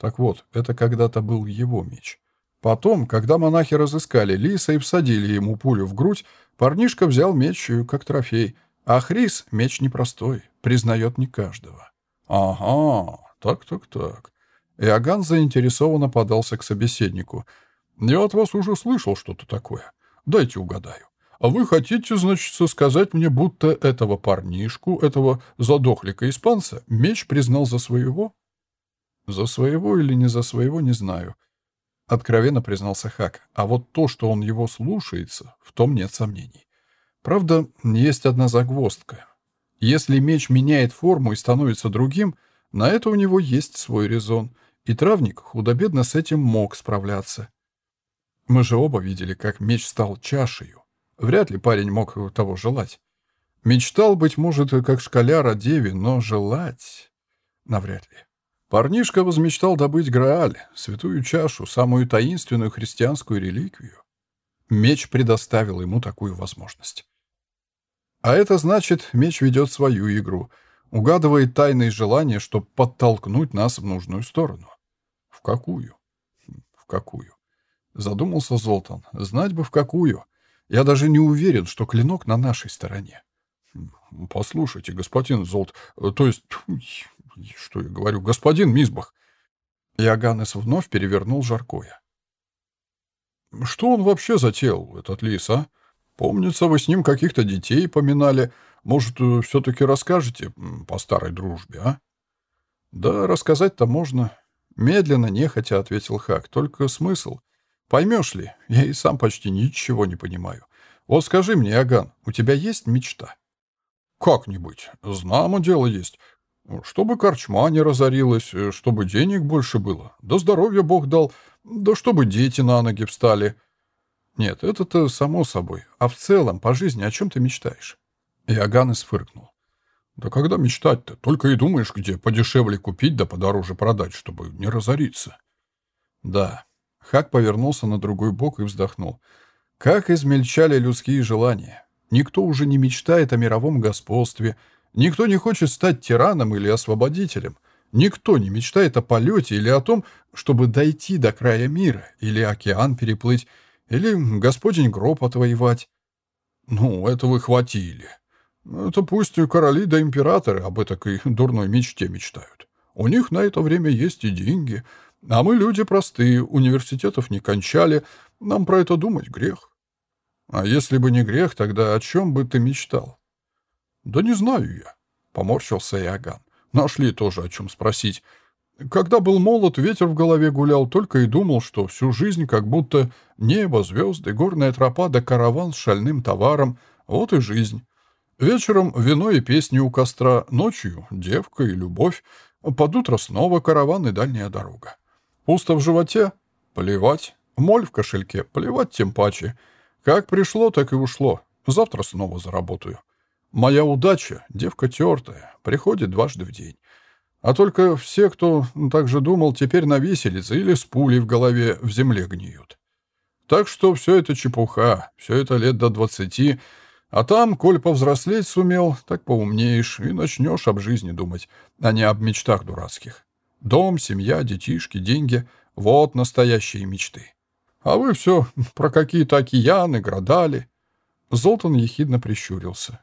Так вот, это когда-то был его меч. Потом, когда монахи разыскали лиса и всадили ему пулю в грудь, парнишка взял меч как трофей. А Хрис — меч непростой, признает не каждого. «Ага, так-так-так». Иоганн заинтересованно подался к собеседнику. «Я от вас уже слышал что-то такое. Дайте угадаю. А вы хотите, значит, сказать мне, будто этого парнишку, этого задохлика-испанца, меч признал за своего?» «За своего или не за своего, не знаю», — откровенно признался Хак. «А вот то, что он его слушается, в том нет сомнений. Правда, есть одна загвоздка. Если меч меняет форму и становится другим, на это у него есть свой резон, и травник худо-бедно с этим мог справляться. Мы же оба видели, как меч стал чашею. Вряд ли парень мог того желать. Мечтал, быть может, как школяр о но желать... Навряд ли. Парнишка возмечтал добыть Грааль, святую чашу, самую таинственную христианскую реликвию. Меч предоставил ему такую возможность. А это значит, меч ведет свою игру, угадывает тайные желания, чтобы подтолкнуть нас в нужную сторону. Какую? В какую? Задумался Золтан. Знать бы в какую. Я даже не уверен, что клинок на нашей стороне. Послушайте, господин Золт, то есть, что я говорю, господин Мизбах. Иоганнес вновь перевернул жаркое. Что он вообще затеял, этот лис, а? Помнится, вы с ним каких-то детей поминали. Может, все-таки расскажете по старой дружбе, а? Да, рассказать-то можно. Медленно, нехотя, ответил Хак. Только смысл. Поймешь ли, я и сам почти ничего не понимаю. Вот скажи мне, Аган, у тебя есть мечта? как не быть? Знамо дело есть. Чтобы корчма не разорилась, чтобы денег больше было, да здоровья Бог дал, да чтобы дети на ноги встали. Нет, это-то само собой. А в целом, по жизни о чем ты мечтаешь? Иоганнес фыркнул. Да когда мечтать-то? Только и думаешь, где подешевле купить да подороже продать, чтобы не разориться. Да. Хак повернулся на другой бок и вздохнул. Как измельчали людские желания. Никто уже не мечтает о мировом господстве, никто не хочет стать тираном или освободителем, никто не мечтает о полете или о том, чтобы дойти до края мира, или океан переплыть, или господень гроб отвоевать. Ну, это вы хватили. Это пусть короли да императоры об этой дурной мечте мечтают. У них на это время есть и деньги, а мы люди простые, университетов не кончали, нам про это думать грех. А если бы не грех, тогда о чем бы ты мечтал? Да не знаю я, поморщился Иоганн. Нашли тоже о чем спросить. Когда был молод, ветер в голове гулял, только и думал, что всю жизнь как будто небо, звезды, горная тропа да караван с шальным товаром. Вот и жизнь. Вечером вино и песни у костра, ночью девка и любовь, под утро снова караван и дальняя дорога. Пусто в животе? Плевать. Моль в кошельке? Плевать тем паче. Как пришло, так и ушло. Завтра снова заработаю. Моя удача, девка тертая, приходит дважды в день. А только все, кто так же думал, теперь на виселице или с пулей в голове в земле гниют. Так что все это чепуха, все это лет до двадцати — а там, коль повзрослеть сумел, так поумнеешь и начнешь об жизни думать, а не об мечтах дурацких. Дом, семья, детишки, деньги — вот настоящие мечты. А вы все про какие-то океаны, градали. Золтан ехидно прищурился.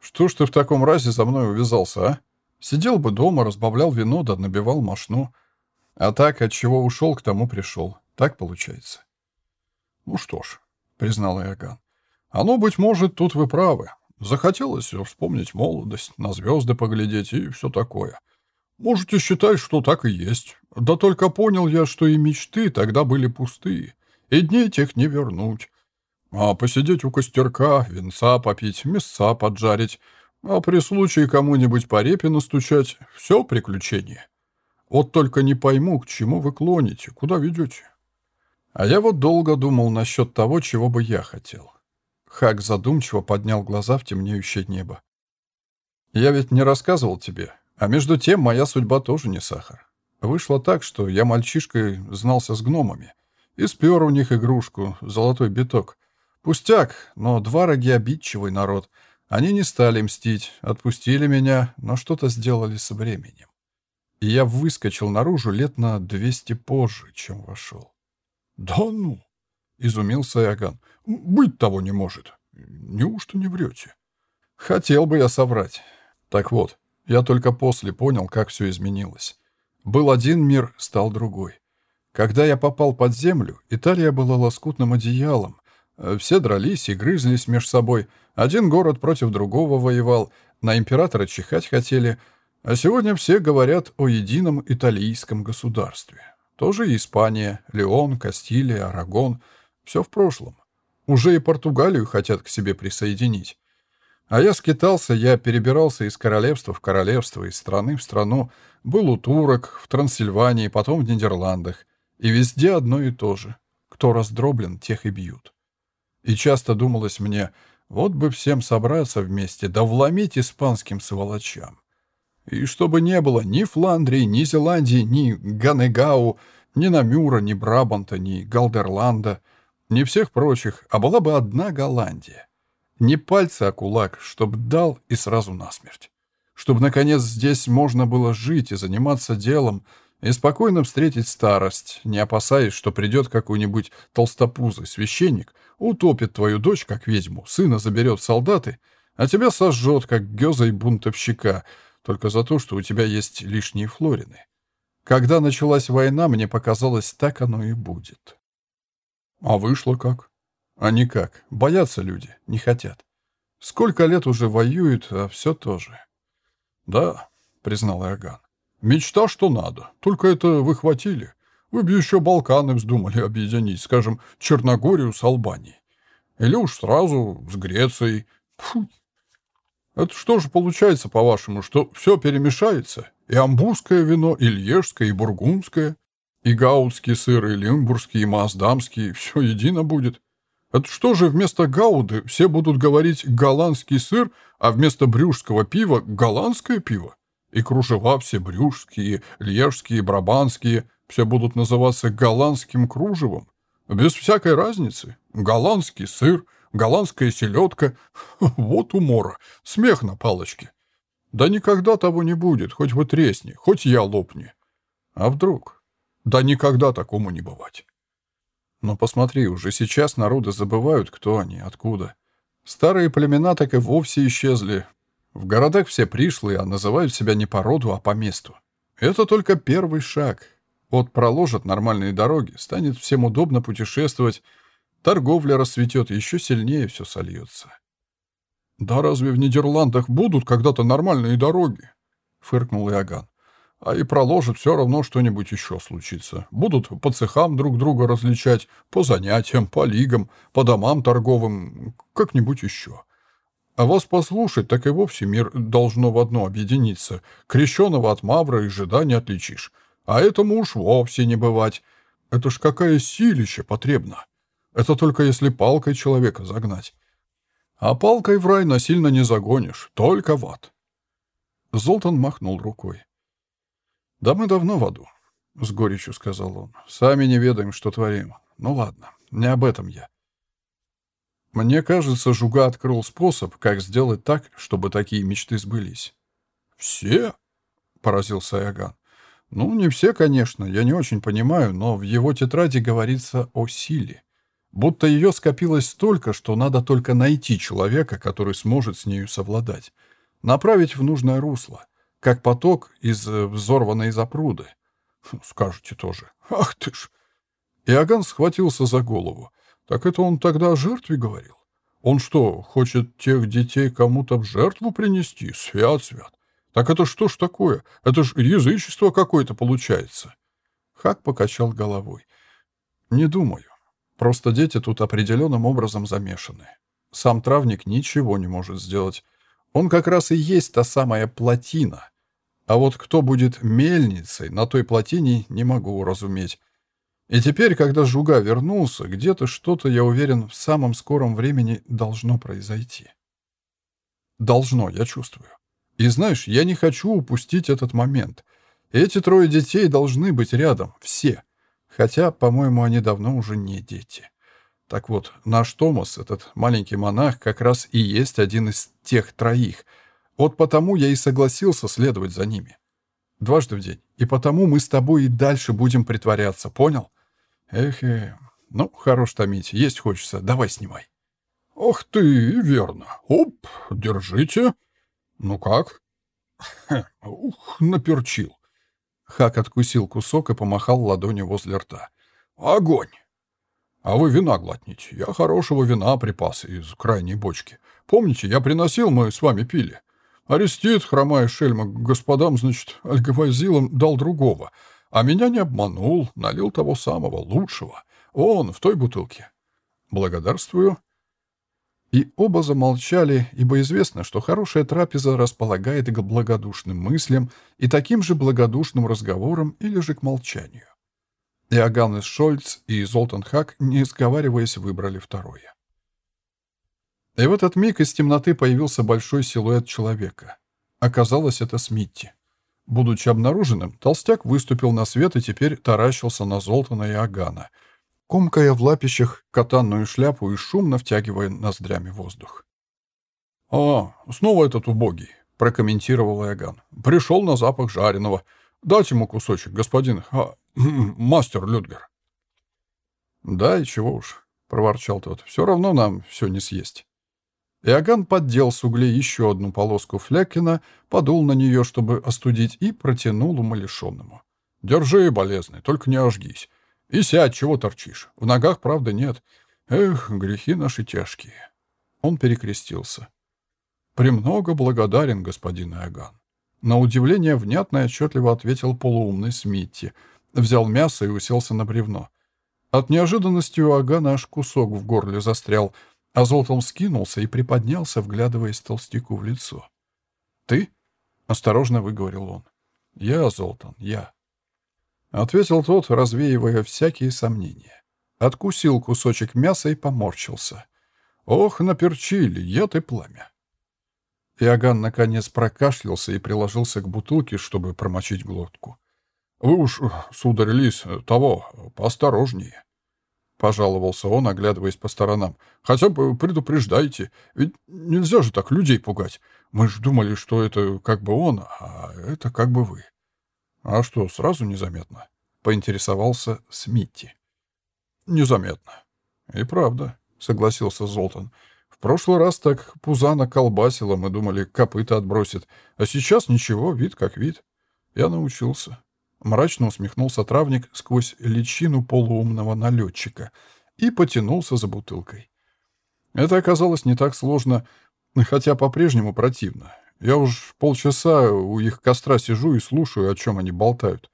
Что ж ты в таком разе за мной увязался, а? Сидел бы дома, разбавлял вино да набивал мошну. А так, от чего ушел, к тому пришел. Так получается. Ну что ж, признал Иоганн. Оно, быть может, тут вы правы. Захотелось вспомнить молодость, на звезды поглядеть и все такое. Можете считать, что так и есть. Да только понял я, что и мечты тогда были пустые, и дней тех не вернуть. А посидеть у костерка, венца попить, мяса поджарить, а при случае кому-нибудь по репе настучать — все приключение. Вот только не пойму, к чему вы клоните, куда ведете. А я вот долго думал насчет того, чего бы я хотел. Хак задумчиво поднял глаза в темнеющее небо. «Я ведь не рассказывал тебе, а между тем моя судьба тоже не сахар. Вышло так, что я мальчишкой знался с гномами и спер у них игрушку, золотой биток. Пустяк, но два роги обидчивый народ. Они не стали мстить, отпустили меня, но что-то сделали со временем. И я выскочил наружу лет на двести позже, чем вошел. «Да ну!» — изумился Яган. Быть того не может. Неужто не врете? Хотел бы я соврать. Так вот, я только после понял, как все изменилось. Был один мир, стал другой. Когда я попал под землю, Италия была лоскутным одеялом. Все дрались и грызлись меж собой. Один город против другого воевал, на императора чихать хотели. А сегодня все говорят о едином италийском государстве. Тоже Испания, Леон, Кастилия, Арагон. Все в прошлом. Уже и Португалию хотят к себе присоединить. А я скитался, я перебирался из королевства в королевство, из страны в страну, был у турок, в Трансильвании, потом в Нидерландах. И везде одно и то же. Кто раздроблен, тех и бьют. И часто думалось мне, вот бы всем собраться вместе, да вломить испанским сволочам. И чтобы не было ни Фландрии, ни Зеландии, ни Ганегау, ни Намюра, ни Брабанта, ни Галдерланда — не всех прочих, а была бы одна Голландия. Не пальцы, а кулак, чтоб дал и сразу насмерть. Чтоб, наконец, здесь можно было жить и заниматься делом, и спокойно встретить старость, не опасаясь, что придет какой-нибудь толстопузый священник, утопит твою дочь, как ведьму, сына заберет солдаты, а тебя сожжет, как гёза и бунтовщика, только за то, что у тебя есть лишние флорины. Когда началась война, мне показалось, так оно и будет. А вышло как? А никак. Боятся люди, не хотят. Сколько лет уже воюют, а все то же. Да, признал Иоганн. Мечта, что надо. Только это выхватили. Вы бы еще Балканы вздумали объединить, скажем, Черногорию с Албанией. Или уж сразу с Грецией. Фу. Это что же получается, по-вашему, что все перемешается? И амбурское вино, и льежское, и бургундское, и гаудский сыр, и лимбургский, и маасдамский, все едино будет. Это что же вместо гауды все будут говорить голландский сыр, а вместо брюшского пива — голландское пиво? И кружева все брюшские, льежские, брабанские, все будут называться голландским кружевом. Без всякой разницы. Голландский сыр, голландская селедка. Вот умора. Смех на палочке. Да никогда того не будет, хоть вы тресни, хоть я лопни. А вдруг? Да никогда такому не бывать. Но посмотри, уже сейчас народы забывают, кто они, откуда. Старые племена так и вовсе исчезли. В городах все пришлые, а называют себя не по роду, а по месту. Это только первый шаг. Вот проложат нормальные дороги, станет всем удобно путешествовать, торговля расцветет, еще сильнее все сольется. «Да разве в Нидерландах будут когда-то нормальные дороги?» — фыркнул Иоганн. «А и проложат все равно что-нибудь еще случится. Будут по цехам друг друга различать, по занятиям, по лигам, по домам торговым, как-нибудь еще. А вас послушать, так и вовсе мир должно в одно объединиться. Крещеного от мавра и жида не отличишь. А этому уж вовсе не бывать. Это ж какая силища потребна. Это только если палкой человека загнать. А палкой в рай насильно не загонишь, только в ад. Золтан махнул рукой. «Да мы давно в аду», — с горечью сказал он. «Сами не ведаем, что творим. Ну ладно, не об этом я. Мне кажется, Жуга открыл способ, как сделать так, чтобы такие мечты сбылись». «Все?» — поразился Яган. Ну, не все, конечно, я не очень понимаю, но в его тетради говорится о силе. Будто ее скопилось столько, что надо только найти человека, который сможет с нею совладать. Направить в нужное русло, как поток из э, взорванной запруды. Хм, скажете тоже. Ах ты ж! Иоганн схватился за голову. Так это он тогда о жертве говорил? Он что, хочет тех детей кому-то в жертву принести? Свят-свят. Так это что ж такое? Это ж язычество какое-то получается. Хак покачал головой. Не думаю. Просто дети тут определенным образом замешаны. Сам травник ничего не может сделать. Он как раз и есть та самая плотина. А вот кто будет мельницей на той плотине, не могу уразуметь. И теперь, когда Жуга вернулся, где-то что-то, я уверен, в самом скором времени должно произойти. Должно, я чувствую. И знаешь, я не хочу упустить этот момент. Эти трое детей должны быть рядом, все. Хотя, по-моему, они давно уже не дети. Так вот, наш Томас, этот маленький монах, как раз и есть один из тех троих. Вот потому я и согласился следовать за ними. Дважды в день. И потому мы с тобой и дальше будем притворяться, понял? Эх, э, ну, хорош томить, есть хочется, давай снимай. Ох ты, верно. Оп, держите. «Ну как?» «Ух, наперчил!» Хак откусил кусок и помахал ладонью возле рта. «Огонь!» «А вы вина глотните. Я хорошего вина припас из крайней бочки. Помните, я приносил, мы с вами пили. Арестит, хромая шельма, господам, значит, альгавазилам дал другого, а меня не обманул, налил того самого, лучшего. Он в той бутылке. Благодарствую». И оба замолчали, ибо известно, что хорошая трапеза располагает к благодушным мыслям и таким же благодушным разговорам или же к молчанию. Иоганнес Шольц и Золтан Хак, не сговариваясь, выбрали второе. И в этот миг из темноты появился большой силуэт человека. Оказалось, это Смитти. Будучи обнаруженным, толстяк выступил на свет и теперь таращился на Золтана и Агана — комкая в лапищах катанную шляпу и шумно втягивая ноздрями воздух. «А, снова этот убогий», — прокомментировал Иоганн. «Пришел на запах жареного. Дать ему кусочек, господин а, мастер Людгер». «Да, и чего уж», — проворчал тот. «Все равно нам все не съесть». Иоганн поддел с углей еще одну полоску флякина, подул на нее, чтобы остудить, и протянул умалишенному. «Держи, болезный, только не ожгись. И сядь, чего торчишь? В ногах, правда, нет. Эх, грехи наши тяжкие. Он перекрестился. «Премного благодарен, господин Иоганн». На удивление внятно и отчетливо ответил полуумный Смитти. Взял мясо и уселся на бревно. От неожиданности у Агана аж кусок в горле застрял. А Золтан скинулся и приподнялся, вглядываясь толстяку в лицо. «Ты?» — осторожно выговорил он. «Я, Золтан, я». Ответил тот, развеивая всякие сомнения. Откусил кусочек мяса и поморщился. «Ох, наперчили, яд и пламя!» Иоганн наконец прокашлялся и приложился к бутылке, чтобы промочить глотку. «Вы уж, сударь Лис, того, поосторожнее», — пожаловался он, оглядываясь по сторонам. «Хотя бы предупреждайте, ведь нельзя же так людей пугать. Мы ж думали, что это как бы он, а это как бы вы». «А что, сразу незаметно?» — поинтересовался Смитти. «Незаметно». «И правда», — согласился Золтан. «В прошлый раз так пузана колбасила, мы думали, копыта отбросит. А сейчас ничего, вид как вид. Я научился». Мрачно усмехнулся травник сквозь личину полуумного налетчика и потянулся за бутылкой. Это оказалось не так сложно, хотя по-прежнему противно. Я уж полчаса у их костра сижу и слушаю, о чем они болтают.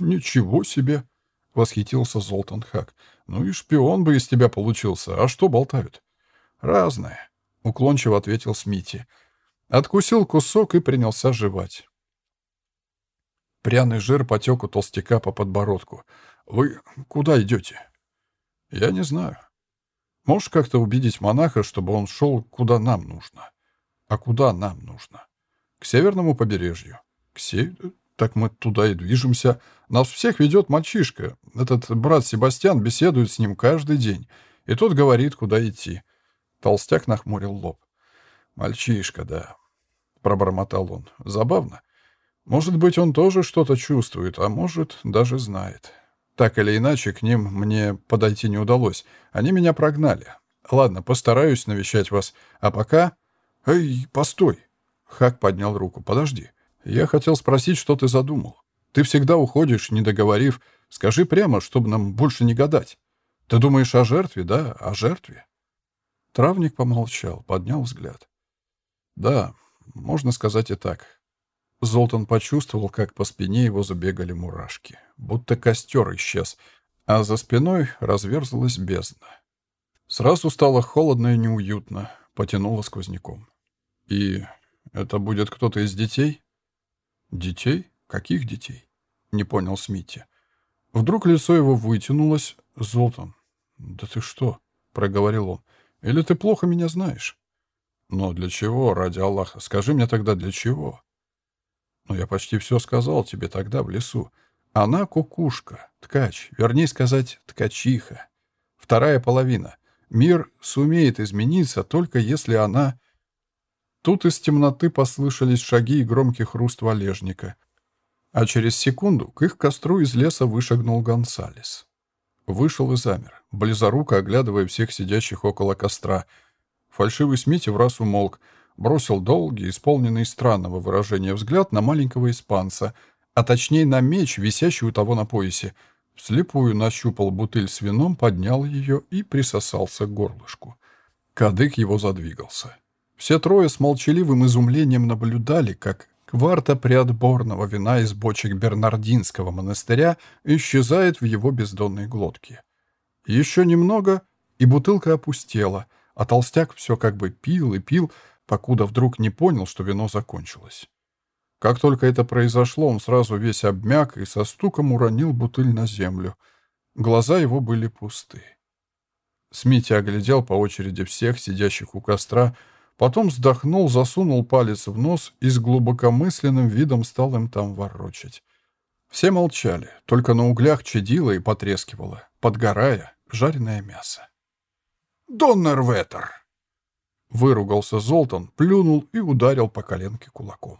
«Ничего себе!» — восхитился Золтан Хак. «Ну и шпион бы из тебя получился. А что болтают?» «Разное», — уклончиво ответил Смити. Откусил кусок и принялся жевать. Пряный жир потек у толстяка по подбородку. «Вы куда идете?» «Я не знаю. Можешь как-то убедить монаха, чтобы он шел, куда нам нужно?» А куда нам нужно? К северному побережью. К северу? Так мы туда и движемся. Нас всех ведет мальчишка. Этот брат Себастьян беседует с ним каждый день. И тот говорит, куда идти. Толстяк нахмурил лоб. «Мальчишка, да», — пробормотал он. «Забавно. Может быть, он тоже что-то чувствует, а может, даже знает. Так или иначе, к ним мне подойти не удалось. Они меня прогнали. Ладно, постараюсь навещать вас. А пока «Эй, постой!» Хак поднял руку. «Подожди. Я хотел спросить, что ты задумал. Ты всегда уходишь, не договорив. Скажи прямо, чтобы нам больше не гадать. Ты думаешь о жертве, да? О жертве?» Травник помолчал, поднял взгляд. «Да, можно сказать и так». Золтан почувствовал, как по спине его забегали мурашки, будто костер исчез, а за спиной разверзлась бездна. Сразу стало холодно и неуютно, потянуло сквозняком. «И это будет кто-то из детей?» «Детей? Каких детей?» — не понял Смити. Вдруг лицо его вытянулось. «Золтан, да ты что?» — проговорил он. «Или ты плохо меня знаешь?» «Но для чего, ради Аллаха? Скажи мне тогда, для чего?» «Ну, я почти все сказал тебе тогда в лесу. Она кукушка, ткач, вернее сказать, ткачиха. Вторая половина. Мир сумеет измениться, только если она Тут из темноты послышались шаги и громкий хруст валежника. А через секунду к их костру из леса вышагнул Гонсалес. Вышел и замер, близоруко оглядывая всех сидящих около костра. Фальшивый Смити в раз умолк, бросил долгий, исполненный странного выражения взгляд на маленького испанца, а точнее на меч, висящий у того на поясе. Вслепую нащупал бутыль с вином, поднял ее и присосался к горлышку. Кадык его задвигался. Все трое с молчаливым изумлением наблюдали, как кварта приотборного вина из бочек Бернардинского монастыря исчезает в его бездонной глотке. Еще немного, и бутылка опустела, а толстяк все как бы пил и пил, покуда вдруг не понял, что вино закончилось. Как только это произошло, он сразу весь обмяк и со стуком уронил бутыль на землю. Глаза его были пусты. Смити оглядел по очереди всех, сидящих у костра, Потом вздохнул, засунул палец в нос и с глубокомысленным видом стал им там ворочать. Все молчали, только на углях чадило и потрескивало, подгорая, жареное мясо. «Доннерветер!» Выругался Золтан, плюнул и ударил по коленке кулаком.